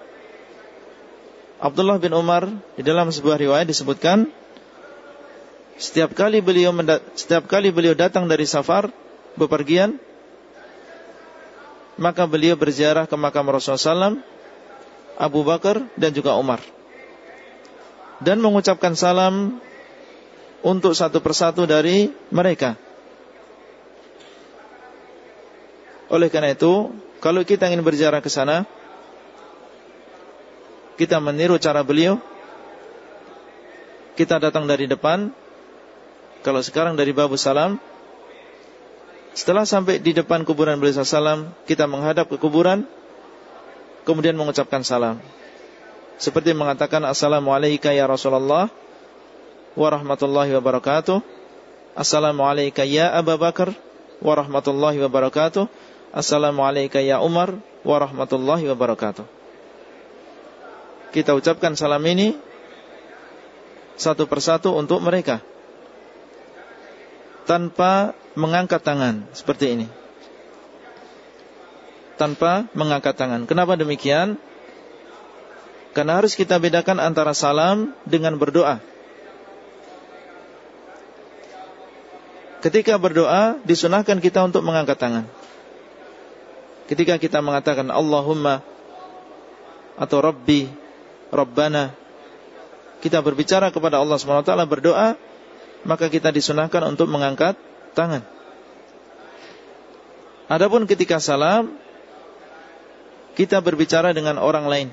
Abdullah bin Umar di dalam sebuah riwayat disebutkan setiap kali beliau setiap kali beliau datang dari safar bepergian maka beliau berziarah ke makam Rasulullah SAW, Abu Bakar dan juga Umar dan mengucapkan salam untuk satu persatu dari mereka. Oleh karena itu, kalau kita ingin berziarah ke sana, kita meniru cara beliau. Kita datang dari depan. Kalau sekarang dari Babu Salam Setelah sampai di depan kuburan beliau salam Kita menghadap ke kuburan Kemudian mengucapkan salam Seperti mengatakan Assalamualaikum ya Rasulullah Warahmatullahi wabarakatuh Assalamualaikum ya Abu Bakar Warahmatullahi wabarakatuh Assalamualaikum ya Umar Warahmatullahi wabarakatuh kita ucapkan salam ini satu persatu untuk mereka tanpa mengangkat tangan seperti ini. Tanpa mengangkat tangan. Kenapa demikian? Karena harus kita bedakan antara salam dengan berdoa. Ketika berdoa disunahkan kita untuk mengangkat tangan. Ketika kita mengatakan Allahumma atau Rabbi Rabbana Kita berbicara kepada Allah SWT berdoa Maka kita disunahkan untuk mengangkat tangan Adapun ketika salam Kita berbicara dengan orang lain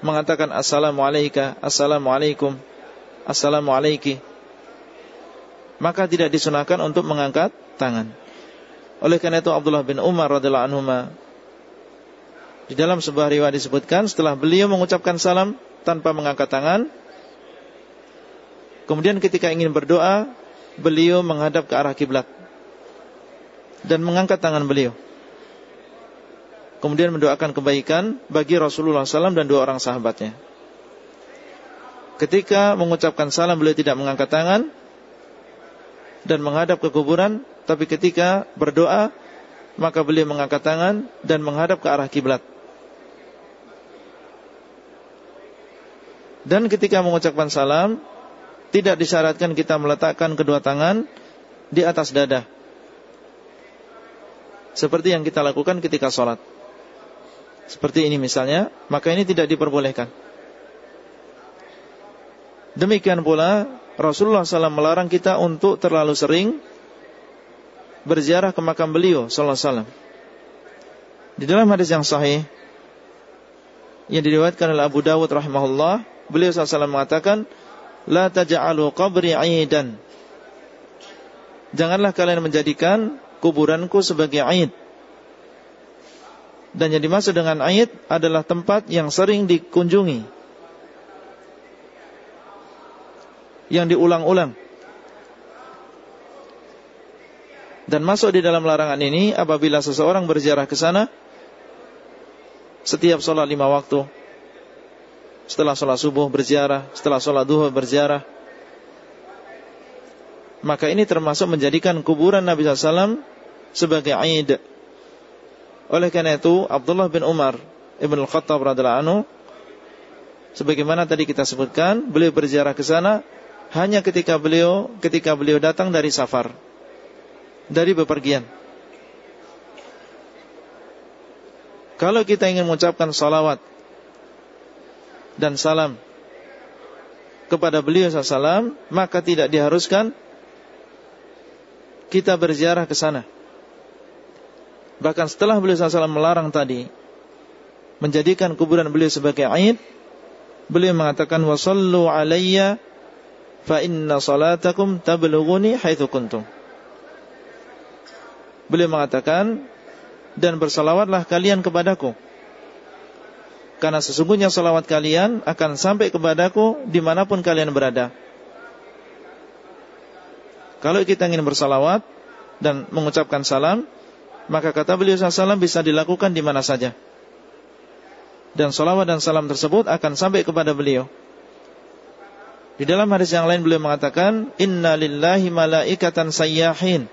Mengatakan Assalamualaikum Assalamualaikum Assalamualaikum Maka tidak disunahkan untuk mengangkat tangan Oleh karena itu Abdullah bin Umar radhiyallahu anhu di dalam sebuah riwayat disebutkan setelah beliau mengucapkan salam tanpa mengangkat tangan, kemudian ketika ingin berdoa, beliau menghadap ke arah kiblat dan mengangkat tangan beliau. Kemudian mendoakan kebaikan bagi Rasulullah SAW dan dua orang sahabatnya. Ketika mengucapkan salam beliau tidak mengangkat tangan dan menghadap ke kuburan, tapi ketika berdoa maka beliau mengangkat tangan dan menghadap ke arah kiblat. Dan ketika mengucapkan salam Tidak disyaratkan kita meletakkan kedua tangan Di atas dada Seperti yang kita lakukan ketika sholat Seperti ini misalnya Maka ini tidak diperbolehkan. Demikian pula Rasulullah SAW melarang kita untuk terlalu sering Berziarah ke makam beliau SAW Di dalam hadis yang sahih Yang diriwayatkan oleh Abu Dawud rahimahullah Beliau SAW mengatakan La taja'alu qabri aidan. Janganlah kalian menjadikan kuburanku sebagai aid Dan yang dimaksud dengan aid adalah tempat yang sering dikunjungi Yang diulang-ulang Dan masuk di dalam larangan ini apabila seseorang berziarah ke sana setiap sholat lima waktu setelah sholat subuh berziarah, setelah sholat duha berziarah. Maka ini termasuk menjadikan kuburan Nabi SAW sebagai aid. Oleh karena itu, Abdullah bin Umar Ibn Al-Khattab radhiallahu anhu sebagaimana tadi kita sebutkan, beliau berziarah ke sana hanya ketika beliau ketika beliau datang dari safar, dari bepergian. Kalau kita ingin mengucapkan salawat dan salam kepada beliau SAW maka tidak diharuskan kita berziarah ke sana. Bahkan setelah beliau SAW melarang tadi menjadikan kuburan beliau sebagai aid, beliau mengatakan wasallu alayya fa inna salatakum tablughuni haitsu kuntum. Beliau mengatakan dan bersalawatlah kalian kepadaku karena sesungguhnya salawat kalian akan sampai kepadaku di mana pun kalian berada. Kalau kita ingin bersalawat dan mengucapkan salam, maka kata beliau SAW bisa dilakukan di mana saja. Dan salawat dan salam tersebut akan sampai kepada beliau. Di dalam hadis yang lain beliau mengatakan, Inna lillahi malaikatan sayyahin.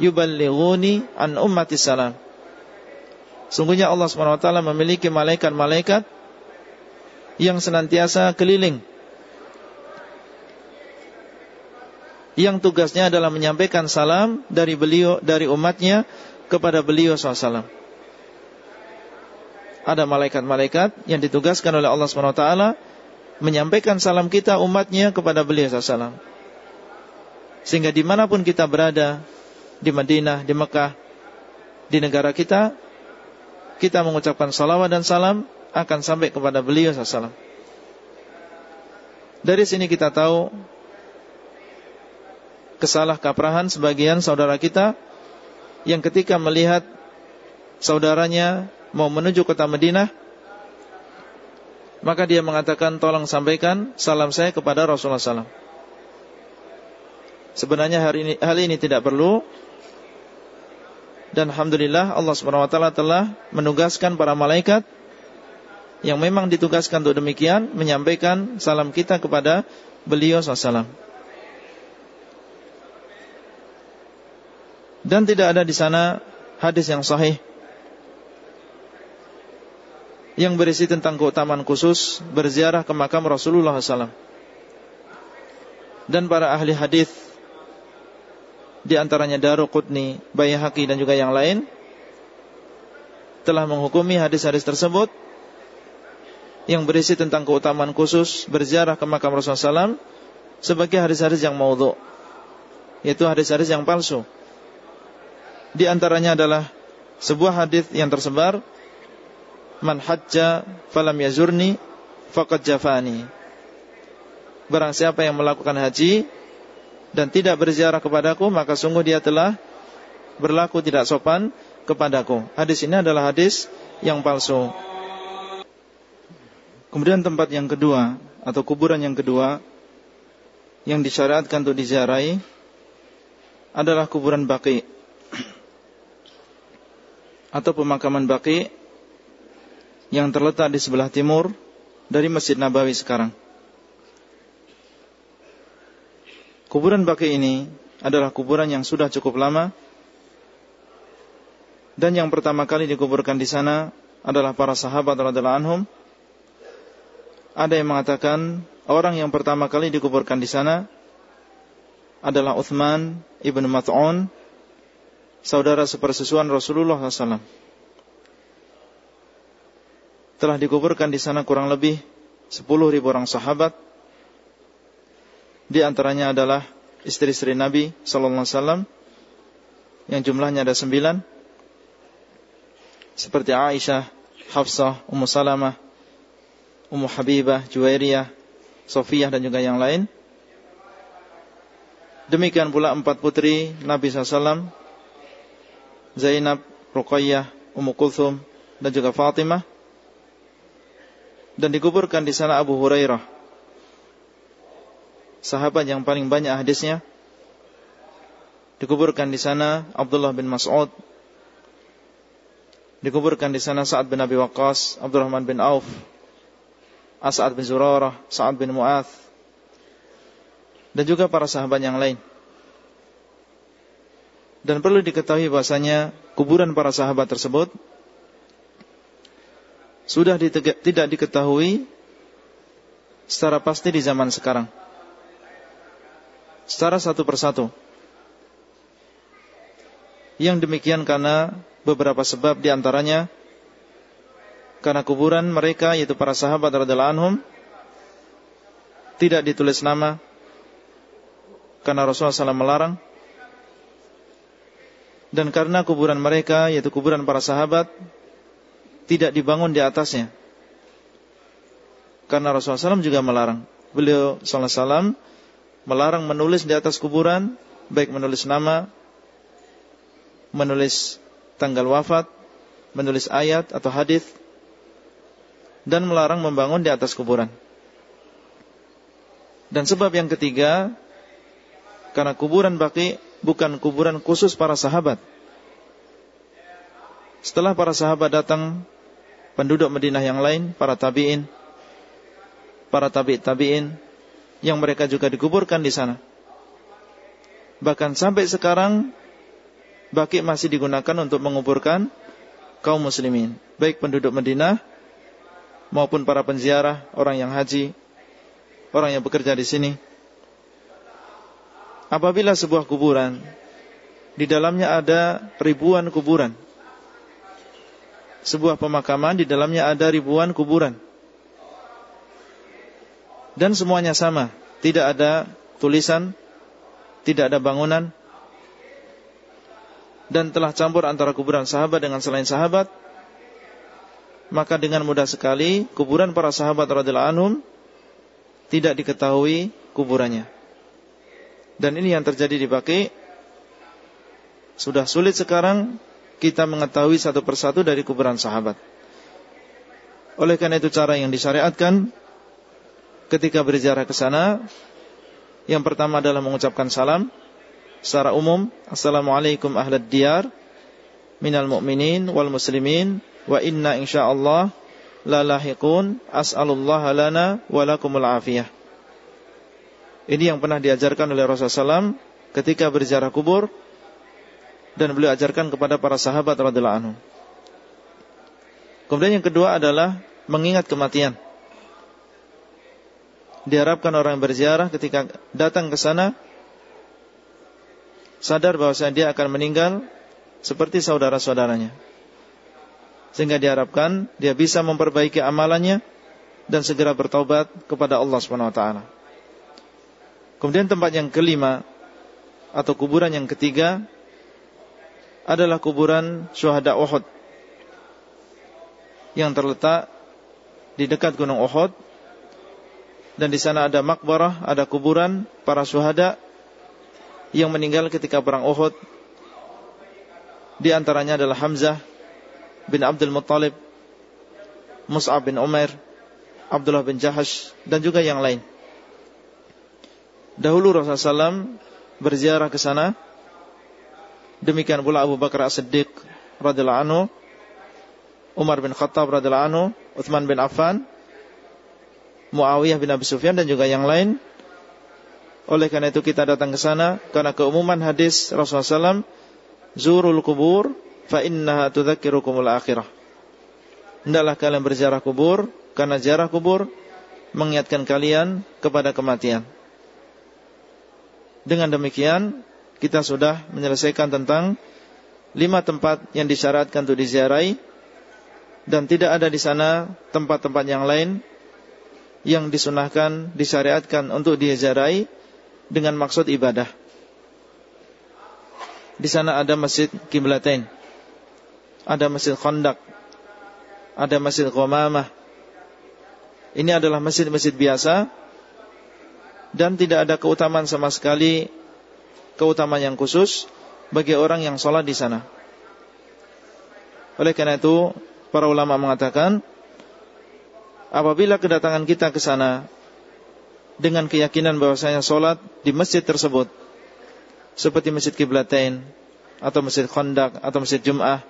yuballighuni an ummati salam. Sungguhnya Allah SWT memiliki malaikat-malaikat yang senantiasa keliling yang tugasnya adalah menyampaikan salam dari beliau dari umatnya kepada beliau SAW. Ada malaikat-malaikat yang ditugaskan oleh Allah SWT menyampaikan salam kita umatnya kepada beliau SAW. Sehingga di mana pun kita berada, di Madinah, di Mekah, di negara kita, kita mengucapkan salawat dan salam akan sampai kepada beliau SAW. Dari sini kita tahu kesalah kaprahan sebagian saudara kita yang ketika melihat saudaranya mau menuju kota Madinah, maka dia mengatakan tolong sampaikan salam saya kepada Rasulullah SAW. Sebenarnya hari ini, hal ini tidak perlu dan Alhamdulillah Allah SWT telah menugaskan para malaikat Yang memang ditugaskan untuk demikian Menyampaikan salam kita kepada beliau SAW Dan tidak ada di sana hadis yang sahih Yang berisi tentang keutamaan khusus Berziarah ke makam Rasulullah SAW Dan para ahli hadis di antaranya Daruqutni, Baihaqi dan juga yang lain telah menghukumi hadis-hadis tersebut yang berisi tentang keutamaan khusus berziarah ke makam Rasulullah SAW sebagai hadis-hadis yang maudhu yaitu hadis-hadis yang palsu. Di antaranya adalah sebuah hadis yang tersebar Man hajja falam yazurni faqad jafani. Barang siapa yang melakukan haji dan tidak berziarah kepadaku maka sungguh dia telah berlaku tidak sopan kepadaku. Hadis ini adalah hadis yang palsu. Kemudian tempat yang kedua atau kuburan yang kedua yang disyariatkan untuk diziarahi adalah kuburan Baqi atau pemakaman Baqi yang terletak di sebelah timur dari Masjid Nabawi sekarang. Kuburan Baki ini adalah kuburan yang sudah cukup lama dan yang pertama kali dikuburkan di sana adalah para sahabat radhiyallahu anhum. Ada yang mengatakan orang yang pertama kali dikuburkan di sana adalah Uthman ibn Mat'un, saudara sepersusuan Rasulullah SAW. Telah dikuburkan di sana kurang lebih 10 ribu orang sahabat di antaranya adalah istri-istri Nabi sallallahu alaihi yang jumlahnya ada sembilan seperti Aisyah, Hafsah, Ummu Salamah, Ummu Habibah, Juwairiyah, Sofiyah dan juga yang lain. Demikian pula empat putri Nabi SAW Zainab, Ruqayyah, Ummu Kulthum dan juga Fatimah. Dan dikuburkan di sana Abu Hurairah. Sahabat yang paling banyak hadisnya. Dikuburkan di sana Abdullah bin Mas'ud. Dikuburkan di sana Sa'ad bin Abi Waqqas Abdurrahman bin Auf As'ad bin Zurarah Sa'ad bin Mu'ath dan juga para sahabat yang lain dan perlu diketahui bahasanya kuburan para sahabat tersebut sudah tidak diketahui secara pasti di zaman sekarang secara satu persatu. Yang demikian karena beberapa sebab di antaranya karena kuburan mereka yaitu para sahabat radhiyallahu anhum tidak ditulis nama karena Rasulullah SAW melarang dan karena kuburan mereka yaitu kuburan para sahabat tidak dibangun di atasnya karena Rasulullah SAW juga melarang beliau SAW melarang menulis di atas kuburan, baik menulis nama, menulis tanggal wafat, menulis ayat atau hadis, dan melarang membangun di atas kuburan. Dan sebab yang ketiga, karena kuburan baki bukan kuburan khusus para sahabat. Setelah para sahabat datang, penduduk Madinah yang lain, para tabi'in, para tabi' tabi'in, yang mereka juga dikuburkan di sana. Bahkan sampai sekarang baki masih digunakan untuk menguburkan kaum muslimin, baik penduduk Madinah maupun para penziarah, orang yang haji, orang yang bekerja di sini. Apabila sebuah kuburan di dalamnya ada ribuan kuburan. Sebuah pemakaman di dalamnya ada ribuan kuburan. Dan semuanya sama, tidak ada tulisan, tidak ada bangunan, dan telah campur antara kuburan sahabat dengan selain sahabat, maka dengan mudah sekali kuburan para sahabat radhiyallahu anhum tidak diketahui kuburannya. Dan ini yang terjadi di Baqi. Sudah sulit sekarang kita mengetahui satu persatu dari kuburan sahabat. Oleh karena itu cara yang disyariatkan ketika berziarah ke sana yang pertama adalah mengucapkan salam secara umum Assalamualaikum ahlad diyar minal mu'minin wal muslimin wa inna insyaallah la lahiqun as'alullah lana wa lakumul afiyah ini yang pernah diajarkan oleh Rasulullah SAW ketika berziarah kubur dan beliau ajarkan kepada para sahabat radhiyallahu anhu kemudian yang kedua adalah mengingat kematian diharapkan orang yang berziarah ketika datang ke sana sadar bahwa dia akan meninggal seperti saudara-saudaranya. Sehingga diharapkan dia bisa memperbaiki amalannya dan segera bertaubat kepada Allah SWT. Kemudian tempat yang kelima atau kuburan yang ketiga adalah kuburan syuhada Uhud yang terletak di dekat Gunung Uhud dan di sana ada makbarah, ada kuburan para syuhada yang meninggal ketika perang Uhud. Di antaranya adalah Hamzah bin Abdul Muttalib, Mus'ab bin Umar, Abdullah bin Jahash dan juga yang lain. Dahulu Rasulullah SAW berziarah ke sana. Demikian pula Abu Bakar As-Siddiq radhiyallahu anhu, Umar bin Khattab radhiyallahu anhu, Uthman bin Affan, Muawiyah bin Abi Sufyan dan juga yang lain oleh karena itu kita datang ke sana karena keumuman hadis Rasulullah SAW, zurul kubur fa innaha tudzakirukumul akhirah. Hendaklah kalian berziarah kubur karena ziarah kubur mengingatkan kalian kepada kematian. Dengan demikian kita sudah menyelesaikan tentang lima tempat yang disyaratkan untuk diziarahi dan tidak ada di sana tempat-tempat yang lain yang disunahkan, disyariatkan untuk diziarahi dengan maksud ibadah. Di sana ada masjid Kiblatain. Ada masjid Khandaq. Ada masjid Qamamah. Ini adalah masjid-masjid biasa dan tidak ada keutamaan sama sekali keutamaan yang khusus bagi orang yang sholat di sana. Oleh karena itu, para ulama mengatakan, apabila kedatangan kita ke sana dengan keyakinan bahwasanya solat di masjid tersebut seperti masjid Kiblatain atau masjid Khandaq atau masjid Jum'ah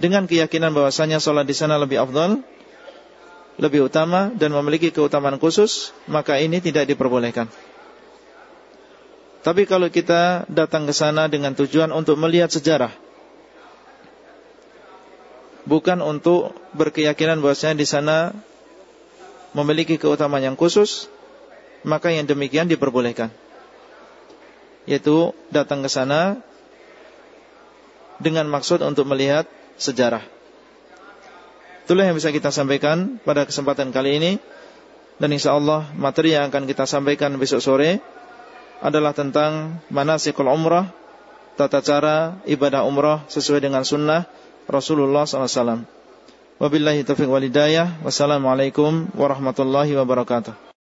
dengan keyakinan bahwasanya solat di sana lebih afdal, lebih utama dan memiliki keutamaan khusus, maka ini tidak diperbolehkan. Tapi kalau kita datang ke sana dengan tujuan untuk melihat sejarah, bukan untuk berkeyakinan bahwasanya di sana memiliki keutamaan yang khusus, maka yang demikian diperbolehkan. Yaitu datang ke sana dengan maksud untuk melihat sejarah. Itulah yang bisa kita sampaikan pada kesempatan kali ini. Dan insya Allah materi yang akan kita sampaikan besok sore adalah tentang manasikul umrah, tata cara ibadah umrah sesuai dengan sunnah Rasulullah SAW. Wabillahi taufiq walidayah. Wassalamualaikum warahmatullahi wabarakatuh.